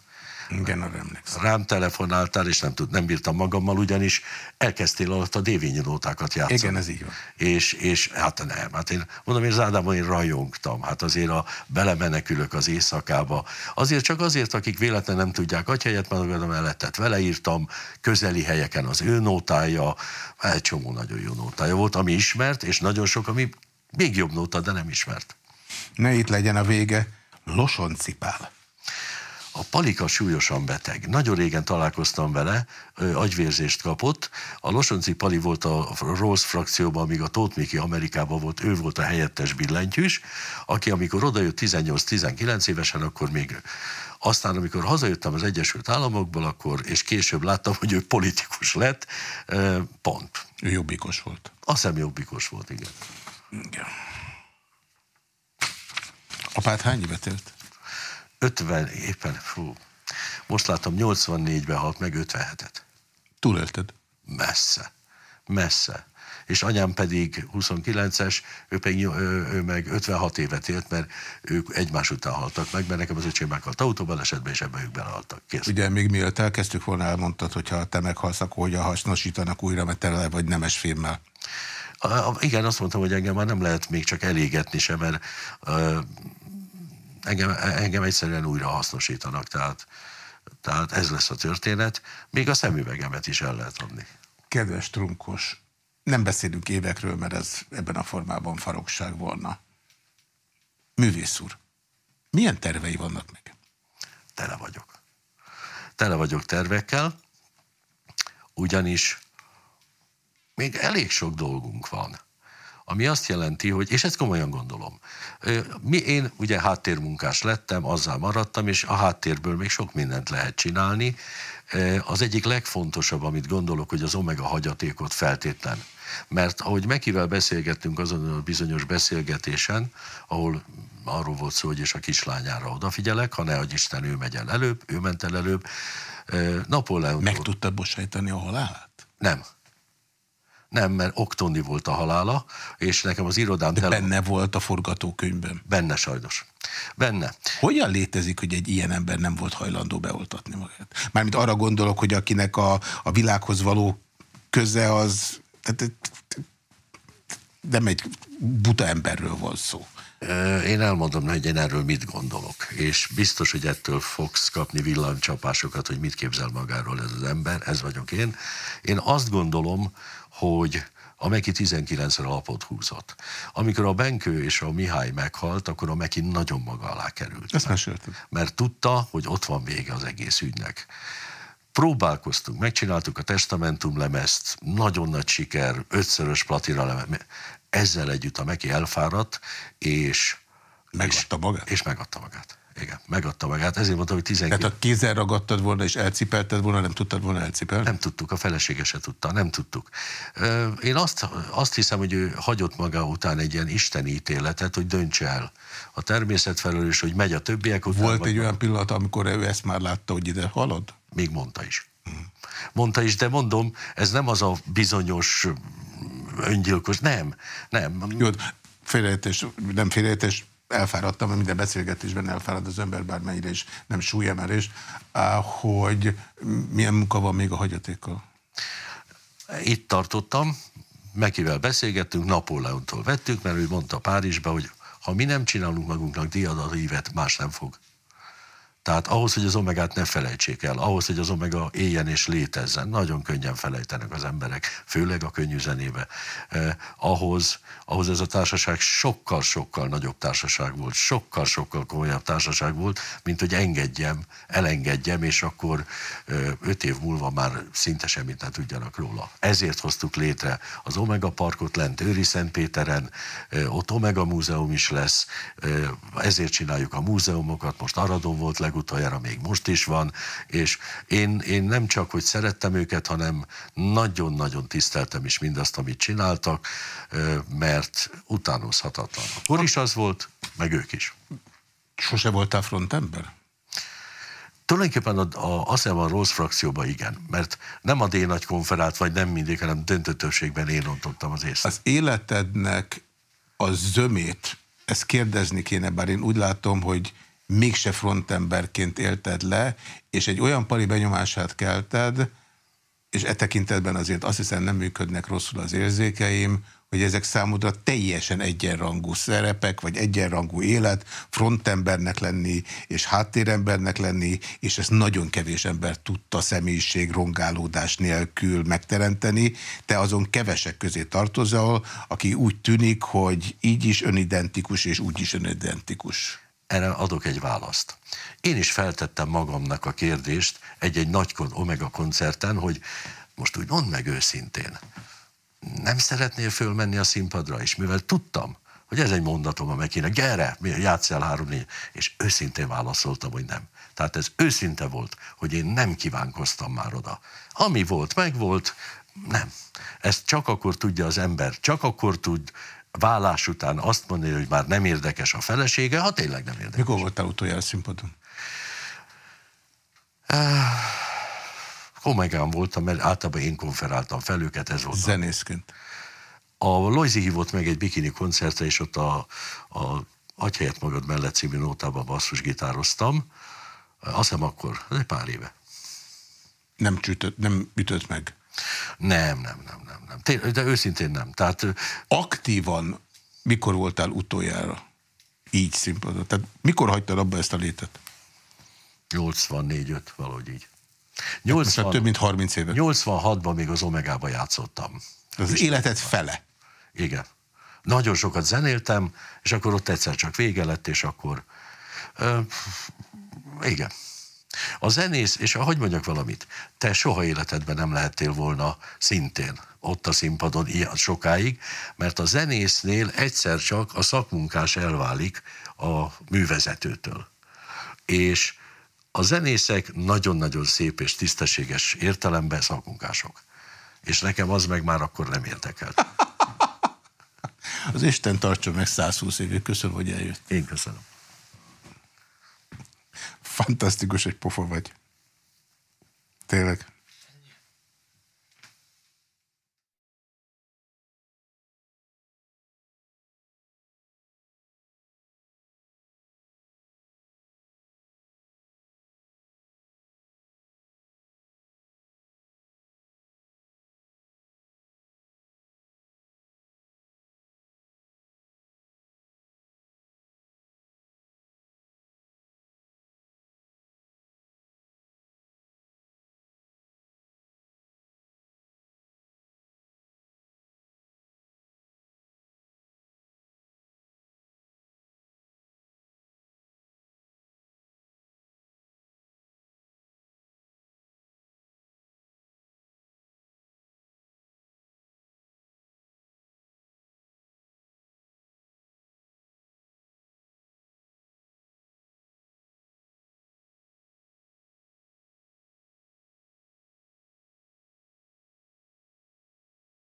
Igen, arra emlékszem. Rám telefonáltál, és nem, tud, nem bírtam magammal, ugyanis elkezdtél alatt a dévényi nótákat játszani. Igen, ez így van. És, és hát nem, hát én mondom, én Zádámon én rajongtam, hát azért a belemenekülök az éjszakába. Azért csak azért, akik véletlenül nem tudják atyhelyet magadom mellettet vele írtam, közeli helyeken az ő nótája, egy csomó nagyon jó nótája volt, ami ismert, és nagyon sok, ami még jobb nóta, de nem ismert. Ne itt legyen a vége, Losoncipál. A Palika súlyosan beteg. Nagyon régen találkoztam vele, agyvérzést kapott. A Losonci Pali volt a Rolls frakcióban, amíg a Tóth Miki Amerikában volt, ő volt a helyettes billentyűs, aki amikor odajött 18-19 évesen, akkor még aztán, amikor hazajöttem az Egyesült Államokból, akkor, és később láttam, hogy ő politikus lett, pont. Ő jobbikos volt. Azt hiszem jobbikos volt, igen. Igen. Apád hány évet élt? 50 éppen, fú, most látom 84-ben halt meg 57-et. Túlélted? Messze, messze. és anyám pedig 29-es, ő, pedig, ő, meg 56 évet élt, mert ők egymás után haltak meg, mert nekem az öcsém meghalt autóbalesetben, és ebben ők belehaltak. Kész. Ugye még mielőtt elkezdtük volna, elmondtad, hogy ha te meghalsz, akkor hogyan hasznosítanak újra, mert tele vagy nemes filmmel. A, igen, azt mondtam, hogy engem már nem lehet még csak elégetni sem, mert uh, engem, engem egyszerűen újra hasznosítanak, tehát, tehát ez lesz a történet. Még a szemüvegemet is el lehet adni. Kedves Trunkos, nem beszélünk évekről, mert ez ebben a formában farokság volna. Művész úr, milyen tervei vannak meg? Tele vagyok. Tele vagyok tervekkel, ugyanis még elég sok dolgunk van. Ami azt jelenti, hogy, és ezt komolyan gondolom, mi, én ugye háttérmunkás lettem, azzal maradtam, és a háttérből még sok mindent lehet csinálni. Az egyik legfontosabb, amit gondolok, hogy az omega hagyatékot feltétlen. Mert ahogy Mekivel beszélgettünk azon a bizonyos beszélgetésen, ahol arról volt szó, hogy és a kislányára odafigyelek, ha ne, hogy Isten, ő megy el előbb, ő ment el előbb. Napóleon... Meg tudtad bocsájtani a halálát? Nem. Nem, mert Oktoni volt a halála, és nekem az irodám... De tele... benne volt a forgatókönyvben? Benne sajnos. Benne. Hogyan létezik, hogy egy ilyen ember nem volt hajlandó beoltatni magát? Mármint arra gondolok, hogy akinek a, a világhoz való köze az... Tehát, nem egy buta emberről van szó. Én elmondom, hogy én erről mit gondolok, és biztos, hogy ettől fogsz kapni villancsapásokat, hogy mit képzel magáról ez az ember, ez vagyok én. Én azt gondolom, hogy a Meki 19-re alapot húzott. Amikor a Benkő és a Mihály meghalt, akkor a Meki nagyon maga alá került. Ezt meséltem. Mert tudta, hogy ott van vége az egész ügynek. Próbálkoztunk, megcsináltuk a testamentum lemezt, nagyon nagy siker, ötszörös platina lemez. Ezzel együtt a Meki elfáradt, és Megadta és, magát? És megadta magát. Igen, megadta magát. Ezért mondtam, hogy 12... Tehát ha kézzel ragadtad volna és elcipelted volna, nem tudtad volna elcipelni? Nem tudtuk, a felesége se tudta, nem tudtuk. Én azt, azt hiszem, hogy ő hagyott maga után egy ilyen isteni ítéletet, hogy döntse el a természet felől, és hogy megy a többiek után. Volt egy olyan pillanat, amikor ő ezt már látta, hogy ide halad? Még mondta is. Mondta is, de mondom, ez nem az a bizonyos öngyilkos, nem, nem. Jó, félrejtés, nem félrejtés, elfáradtam, mert minden beszélgetésben elfárad az ember bármennyire is, nem súlyemelés, hogy milyen munka van még a hagyatékkal? Itt tartottam, Mekivel beszélgettünk, Napóleontól vettük, mert ő mondta Párizsba, hogy ha mi nem csinálunk magunknak diadatívet, más nem fog. Tehát ahhoz, hogy az omegát ne felejtsék el, ahhoz, hogy az omega éljen és létezzen, nagyon könnyen felejtenek az emberek, főleg a könnyű zenébe. Eh, ahhoz, ahhoz ez a társaság sokkal-sokkal nagyobb társaság volt, sokkal-sokkal komolyabb társaság volt, mint hogy engedjem, elengedjem, és akkor eh, öt év múlva már szinte semmit ne tudjanak róla. Ezért hoztuk létre az Omega Parkot lent Őri Szentpéteren, eh, ott Omega Múzeum is lesz, eh, ezért csináljuk a múzeumokat, most Aradon volt leg legutoljára még most is van, és én, én nem csak, hogy szerettem őket, hanem nagyon-nagyon tiszteltem is mindazt, amit csináltak, mert utánozhatatlan. Akkor is az volt, meg ők is. Sose voltál frontember? Tulajdonképpen a, a, azt hiszem a rossz frakcióban igen, mert nem a D-nagy konferált, vagy nem mindig, hanem döntő többségben én rontottam az észre. Az életednek a zömét, ezt kérdezni kéne, bár én úgy látom, hogy mégse frontemberként élted le, és egy olyan pali benyomását kelted, és e tekintetben azért azt hiszem nem működnek rosszul az érzékeim, hogy ezek számodra teljesen egyenrangú szerepek, vagy egyenrangú élet, frontembernek lenni, és háttérembernek lenni, és ezt nagyon kevés ember tudta személyiség rongálódás nélkül megteremteni. Te azon kevesek közé tartozol, aki úgy tűnik, hogy így is önidentikus, és úgy is önidentikus. Erre adok egy választ. Én is feltettem magamnak a kérdést egy-egy nagy Omega koncerten, hogy most úgy mondd meg őszintén, nem szeretnél fölmenni a színpadra is, mivel tudtam, hogy ez egy mondatom, amely kéne, gyere, játsszál három négy, és őszintén válaszoltam, hogy nem. Tehát ez őszinte volt, hogy én nem kívánkoztam már oda. Ami volt, meg volt, nem. Ezt csak akkor tudja az ember, csak akkor tud vállás után azt mondani, hogy már nem érdekes a felesége, ha tényleg nem érdekes. Mikor voltál utoljára színpadon? Komegán voltam, mert általában én konferáltam fel őket, ez volt. Zenészként? A Loizi hívott meg egy bikini koncertre, és ott a, a Adj helyet magad mellett című nótában basszusgitároztam. Azt hiszem akkor, ez egy pár éve. Nem csütött, nem ütött meg? Nem, nem, nem, nem, nem. Té de őszintén nem. Tehát, Aktívan mikor voltál utoljára így színpadon? Tehát mikor hagytad abba ezt a létet? 84-5, valahogy így. 80, hát több mint 30 éve. 86-ban még az Omegába játszottam. Az és életed fele. Igen. Nagyon sokat zenéltem, és akkor ott egyszer csak vége lett, és akkor... Uh, igen. A zenész, és hogy mondjak valamit, te soha életedben nem lehettél volna szintén ott a színpadon ilyen sokáig, mert a zenésznél egyszer csak a szakmunkás elválik a művezetőtől. És a zenészek nagyon-nagyon szép és tisztességes értelemben szakmunkások. És nekem az meg már akkor nem érdekelt. Az Isten tartsa meg 120 évig. Köszönöm, hogy eljött. Én köszönöm. Fantasztikus, egy pofa vagy. Tényleg.